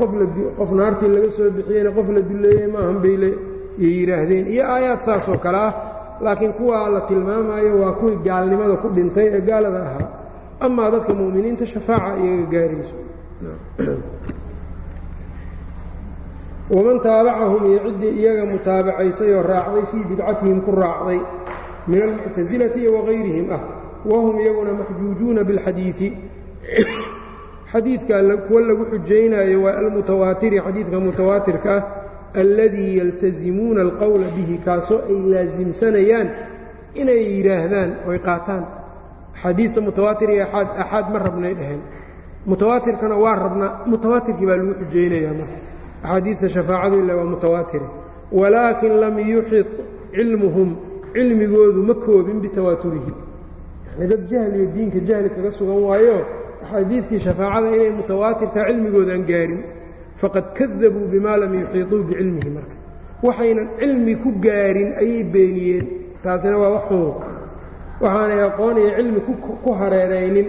qof naartii laga soo bixiyeyna qof la dulleeyey maahan bay yidhaahdeen iyo aayaad saas oo kale ah laakiin kuwaa la tilmaamayo waa kuwii gaalnimada ku dhintay ee gaalada ahaa amaa dadka mu'miniinta shafaaca iyaga gaarayso waman taabacahum iyo ciddii iyaga mutaabacaysay oo raacday fii bidcatihim ku raacday min almuctasilati iyo wagayrihim ah wahum iyaguna maxjuujuuna biاlxadiidi xadiidka kuwa lagu xujaynayo waa almutawaatiri xadiidka mutawaatirka ah alladii yaltazimuuna alqowla bihi kaasoo ay laasimsanayaan inay yidhaahdaan oy qaataan xadiidta mutawaatir iyo aaad axaad ma rabnay dhaheen mutawaatirkana waa rabnaa mutawaatirkii baa lagu xujaynayaa marka. Axaadiidta shafaacadu ila waa mutawaatire walaakin lam yuxid cilmuhum cilmigoodu ma koobin bitawaaturihi. Yani dad jahliyo diinka jahli kaga sugan waayo axaadiidtii shafaacada inay mutawaatirtaa cilmigoodaan gaarin faqad kadabuu bimaa lam yuxiiطuu bicilmihi marka. Waxaynan cilmi ku gaarin ayay beeniyeen. Taasina waa wax xun waxaanay aqoon iyo cilmi ku hareeraynin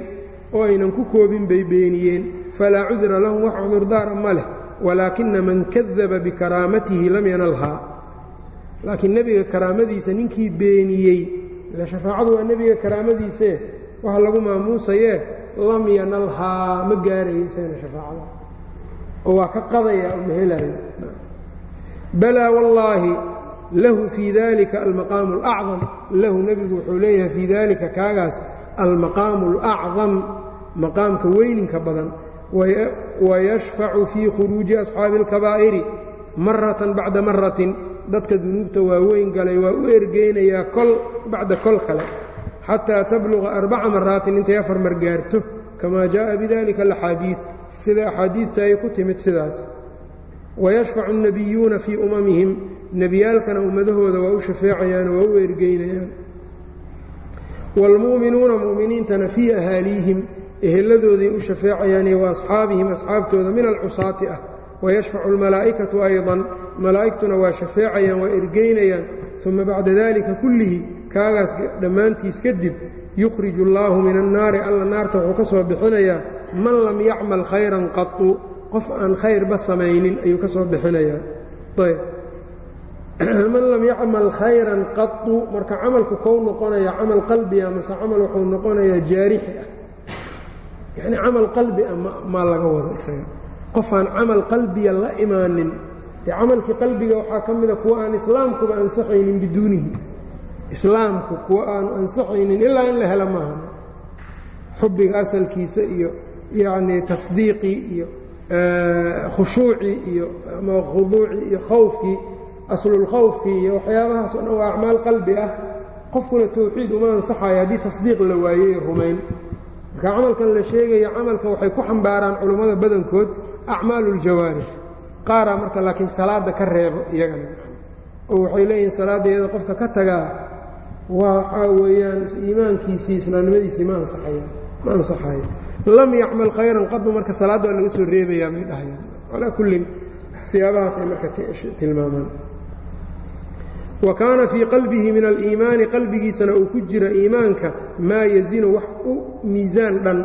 oo aynan ku koobin bay beeniyeen. Falaa cudra lahum wax cudurdaara ma leh. Walaakina man kadaba bikaraamatihi lam yanalhaa laakiin nebiga karaamadiisa ninkii beeniyey ila shafaacadu waa nebiga karaamadiisee waxa lagu maamuusayee lam yanalhaa ma gaarayo shafaacada. Oo waa ka qadaya oo ma helayo. Balaa wallaahi lahu fii dalika almaqaamu alacdam lahu nebigu wuxuu leeyahay fii dalika kaagaas almaqaamu alacdam maqaamka weyninka badan wayashfacu fii khuruuji asxaabi اlkabaa'iri maratan bacda maratin dadka dunuubta waaweyn galay waa u ergeynayaa kol bacda kol kale xataa tabluqa arbaca maraatin intay afar mar gaarto kamaa jaaءa bidalika alaxaadiid sida axaadiidta ay ku timid sidaas wayashfacu الnabiyuuna fii umamihim nebiyaalkana ummadahooda waa u shafeecayaan waa u ergeynayaan wاlmu'minuuna mu'miniintana fii ahaaliihim eheladooday u shafeecayaan iyo waasxaabihim asxaabtooda min alcusaati ah wayashfacu اlmalaa'ikatu ayضan malaa'igtuna waa shafeecayaan waa ergeynayaan uma bacda dalika kullihi kaagaas dhammaantiis kadib yukhriju اllaahu min annaari alla naarta wuxuu ka soo bixinayaa man lam yacmal khayran qatu qof aan khayrba samaynin ayuu ka soo bixinayaa ayb man lam yacmal khayran qatu marka camalku kou noqonaya camal qalbiga mase camal wuxuu noqonayaa jaarixi ah. Yacni camal qalbi ah maa laga wado isaga. Qofaan camal qalbiga la imaanin. Dee camalkii qalbiga waxaa ka mida kuwa aan islaamkuba ansaxaynin biduunihi. Islaamku kuwa aanu ansaxaynin ilaa in la helo maaha. Xubbiga asalkiisa iyo yacnii tasdiiqii iyo khushuucii iyo ama khuduucii iyo khawfkii aslulkhawfkii iyo waxyaabahaas o dhan waa acmaal qalbi ah. Qofkuna towxiid uma ansaxayo haddii tasdiiq la waayo iyo rumayn. Marka camalkan la sheegaya camalka waxay ku xambaaraan culummada badankood acmaalu ljawaarix qaaraa marka laakiin salaadda ka reebo iyagana. Oo waxay leeyihiin salaadda iyada qofka ka tagaa waxaa weeyaan iimaankiisii islaamnimadiisii ma ansaxaya ma ansaxayo. Lam yacmal khayran qadu marka salaadda waa laga soo reebayaa bay dhahayaan calaa kullin siyaabahaas ay marka tilmaamaan wa kaana fii qalbihi min aliimaani qalbigiisana uu ku jira iimaanka maa yazinu wax u miisaan dhan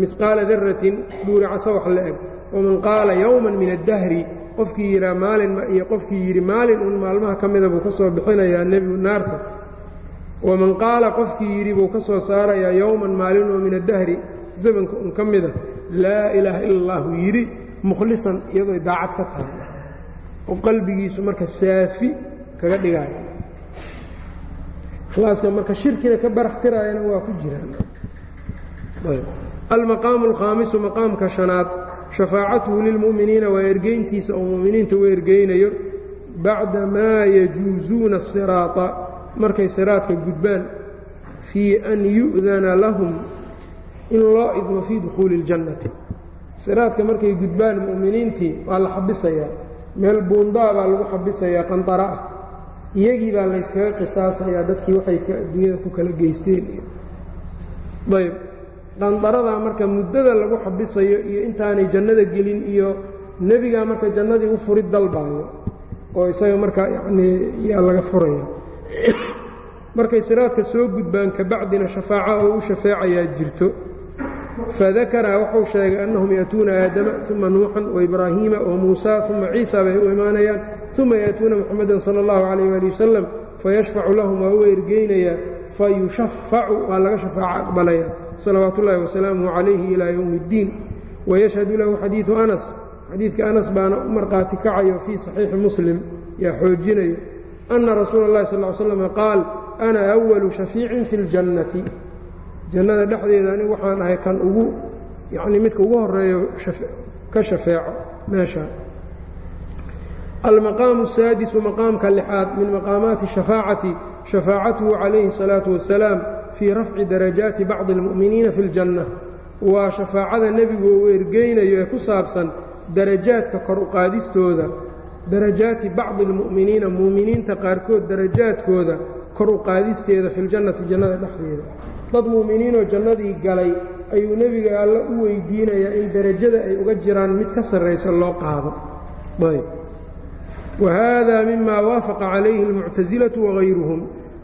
midqaala daratin dhuuricaso wax la eg waman qaala yowman min addahri qofkii yidhaa maalin iyo qofkii yidhi maalin un maalmaha ka mida buu ka soo bixinayaa nebigu naarta. Waman qaala qofkii yidhi buu ka soo saarayaa yowman maalin oo min addahri zamanka un ka mida laa ilaaha ila allahu yidhi mukhlisan iyadooy daacad ka tahay. Oo qalbigiisu marka saafi kaga dhigaayo ikhlaaska marka shirkina ka baraxtiraayana waa ku jiraan almaqaamu alkhaamisu maqaamka shanaad shafaacatuhu lilmu'miniina waa ergeyntiisa oo mu'miniinta u ergeynayo bacda maa yajuusuuna asiraata markay siraadka gudbaan fii an yu'dana lahum in loo idmo fii dukhuuli اljannati siraadka markay gudbaan mu'miniintii waa la xabisayaa meel buundaa baa lagu xabisayaa qanطara ah iyagii baa layskaga qisaasayaa dadkii waxay adduunyada ku kala geysteen. Ayb qandaradaa marka muddada lagu xabisayo iyo intaanay jannada gelin iyo nebigaa marka jannadii u furid dalbaayo oo isaga markaa yanii yaa laga furaya. Markay siraadka soo gudbaan kabacdina shafaaco oo u shafeecayaa jirto fadakara wuxuu sheegay annahum ya'tuuna aadama uma nuuxan waibraahiima wamuusa uma ciisa bay u imaanayaan uma ya'tuuna muxamadan sala allahu calayh waali wasalam fayashfacu lahum waa u ergeynayaa fayushafacu waa laga shafaaco aqbalaya salawaat ullaahi wasalaamuhu calayhi ilaa yowmi اddiin wayashhadu lahu xadiidu anas xadiidka anas baana u markhaati kacayo fii saxiixi muslim yaa xoojinayo ana rasuula اllahi sal ly slam qaal ana awalu shafiicin fi اljannati jannada dhexdeeda anigu waxaan ahay kan ugu yacnii midka ugu horeeyo ka shafeeco meesha almaqaamu الsaadisu maqaamka lixaad min maqaamaati shafaacati shafaacatuhu calayhi الsalaaةu wasalaam fii rafci darajaati bacdi اlmu'miniina fi اljanna waa shafaacada nebigu uu ergeynayo ee ku saabsan darajaadka kor u qaadistooda darajaati bacdi اlmu'miniina mu'miniinta qaarkood darajaadkooda kor u qaadisteeda fi jannada dhexdeeda. Dad mu'miniinoo jannadii galay ayuu nebiga alla u weydiinayaa in derajada ay uga jiraan mid ka sarraysa loo qaado. Wa haada mima waafaqa calayhi almuctasilatu wagayruhum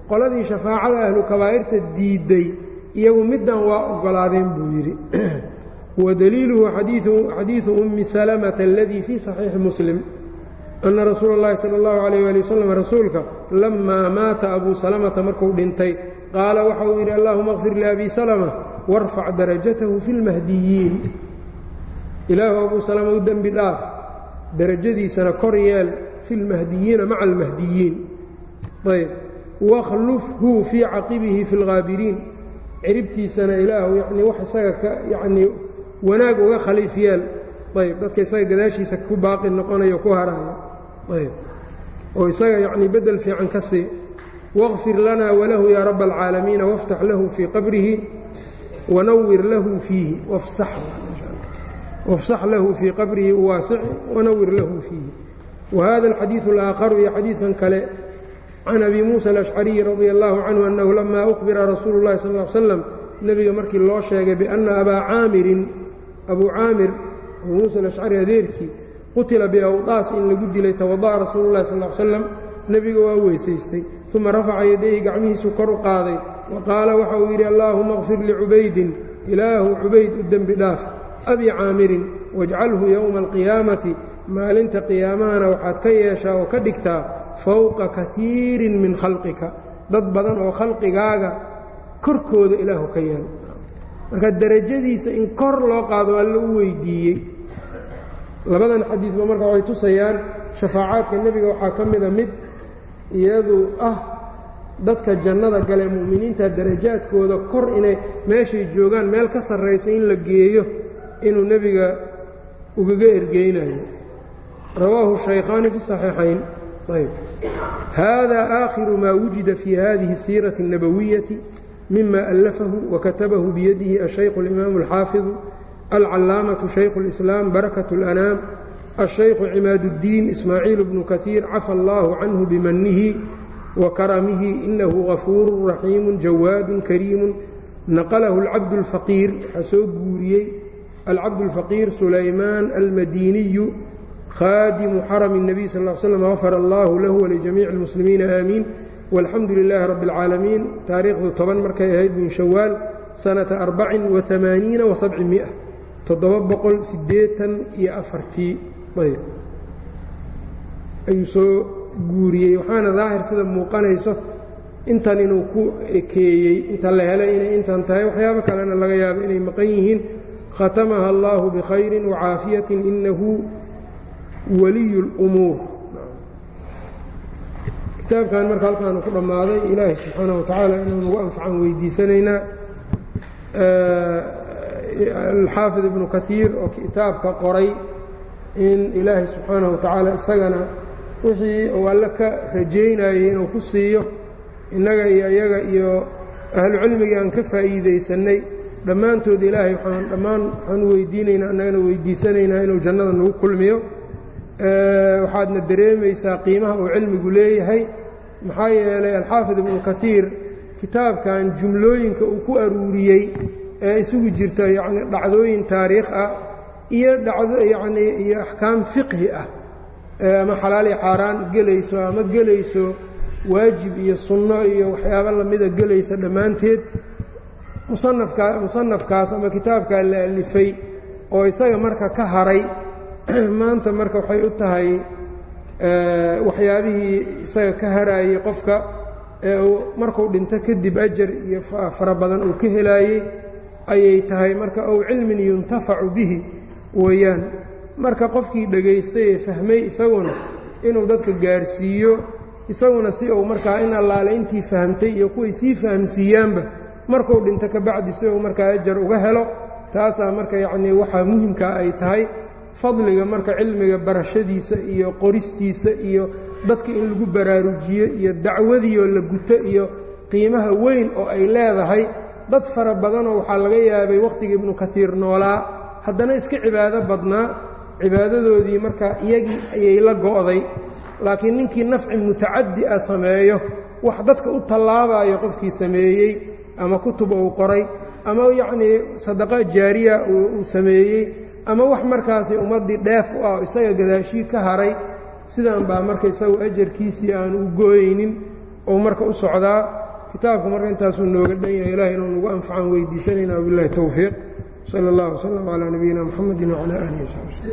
qoladii shafaacada ahlu kabaa'irta diidday iyagu middan waa oggolaadeen buu yidhi. Wadaliiluhu xadiidu ummi salamata aladii fii saxiixi muslim ana rasuula اllahi salى اllahu alayh ali wasalam rasuulka lamaa maata abuu salamata markuu dhintay qaala waxa uu yidhi allahuma اkfir liabi salma warfac darajatahu fi اlmahdiyiin ilaahu abuu salama u dembi dhaaf derajadiisana kor yeel fi اlmahdiyiina maca almahdiyiin ayb wakhlufhu fii caqibihi fi اlghaabiriin ciribtiisana ilaahu yani wax isaga ka yanii wanaag uga khaliif yeel ayb dadka isaga gadaashiisa ku baaqi noqonayo ku haraayo ayb oo isaga yacnii beddel fiican ka sii waqfir lana walahu yaa raba alcaalamiina waftax lahu fii qabrihi wanawir lahu fiihi. Wafsax. Lahu fii qabrihi waasici wanawir lahu fiihi. Wahada alxadiidu alaakharu iyo xadiidkan kale can abi muusa alashcariyi radia allahu canhu annahu lama ukhbira rasuulu llahi sal l slam nebiga markii loo sheegay bianna abaa caamirin abuu caamir abuu muusa alashcari adeerkii qutila biawdaas in lagu dilay tawada'a rasuulu llahi sal l slam nebiga waa weysaystay. Uma rafaca yadayhi gacmihiisu kor u qaaday. Wa qaala waxa uu yidhi allaahuma kfir licubaydin ilaahu cubayd u dembi dhaaf abi caamirin wajcalhu yowma alqiyaamati maalinta qiyaamahana waxaad ka yeeshaa oo ka dhigtaa fowqa kaiirin min khalqika. Dad badan oo khalqigaaga korkooda ilaahu ka yeel marka derajadiisa in kor loo qaado alla u weydiiyey labadan xadiidba marka waxay tusayaan shafaacaadka nebiga waxaa ka mida mid iyadu ah dadka jannada gale mu'miniinta darajaadkooda kor inay meeshay joogaan meel ka sarrayso in la geeyo inuu nebiga ugaga ergeynayo rawaahu shaykhaani fi saxiixayn ayb hada aakhiru maa wujida fii hadihi siirati الnabawiyati mima allafahu wakatabahu biyadihi ashaykhu اlimaamu اlxaafiظu alcallaamaةu shaykhu اlislaam barakaة اlanaam الشhayku cimaad الdiin ismaaciil bnu kaثiir cafa اllahu canhu bimanihi wakaramihi inahu gafuuru raxiimu jawaadu kariimu naqalahu اlcabd اlfaqiir waxaa soo guuriyey alcabd اlfaqiir sulaymaan almadiniyu khadimu xarm النabiy sal ا l slm غafar اllahu lahu walijamiici اlmuslimiina aamiin walxamdu lilaahi rabbi اlcaalamiin taariikhdu toban markay ahayd min shawaal sanata arbacin وamaaniina وasabcimiئa toddoba boqol siddeetan iyo afartii ayb ayuu soo guuriyey waxaana daahir sida muuqanayso intan inuu ku ekeeyey inta la helay inay intan tahay waxyaabo kalena laga yaabo inay maqan yihiin. Khatamaha allaahu bikhayrin wacaafiyatin innahu waliyu اlumuur kitaabkan marka halkaanu ku dhammaaday ilaahay subxaanah wa tacaala inaanu ugu anfacan weydiisanaynaa alxaafid ibnu kaiir oo kitaabka qoray in ilaahay subxaanaه wa tacaala isagana wixii uu alle ka rajaynayey inuu ku siiyo innaga iyo iyaga iyo ahlucilmigii aan ka faa'iidaysannay dhammaantood ilaahay waxaan dhammaan waxaan u weydiinaynaa annagana weydiisanaynaa inuu jannada nagu kulmiyo waxaadna dareemaysaa qiimaha uu cilmigu leeyahay maxaa yeelay alxaafid ibnu kaiir kitaabkan jumlooyinka uu ku aruuriyey ee isugu jirta yacni dhacdooyin taariikh ah iyo dhacdo yacnii iyo axkaam fiqhi ah. Ama xalaali xaaraan gelayso ama gelayso waajib iyo sunno iyo waxyaabo lamida gelaysa dhammaanteed. Musanafkaa musanafkaas ama kitaabkaa la alifay oo isaga marka ka haray maanta marka waxay u tahay waxyaabihii isaga ka haraayey qofka ee uu markuu dhinto kadib ajar iyo fara badan uu ka helaayey ayay tahay marka ow cilmin yuntafacu bihi weeyaan. Marka qofkii dhegaystay ee fahmay isaguna inuu dadka gaarsiiyo isaguna si uu markaa in allaale intii fahamtay iyo kuway sii fahamsiiyaanba markuu dhinto ka bacdi si uu markaa ajar uga helo taasaa marka yacnii waxaa muhimkaa ay tahay fadliga marka cilmiga barashadiisa iyo qoristiisa iyo dadka in lagu baraarujiyo iyo dacwadiioo la guto iyo qiimaha weyn oo ay leedahay dad fara badanoo waxaa laga yaabay wakhtiga ibnu kaiir noolaa. Haddana iska cibaado badnaa cibaadadoodii markaa iyagii ayay la go'day. Laakiin ninkii nafci mutacadi ah sameeyo wax dadka u tallaabayo qofkii sameeyey ama kutub uu qoray ama yacnii sadaqa jaariya uu sameeyey ama wax markaasi ummaddii dheef u ah isaga gadaashii ka haray sidan baa marka isagu ajarkiisii aan u gooyeynin oo marka u socdaa kitaabku marka intaasuu nooga dhan yahay. Ilahay inuu nagu anfacan weydiisanayna wabilahi towfiiq sala اllah wslm calaa nabiyina mxamedi wcalaa alihi wsaxbi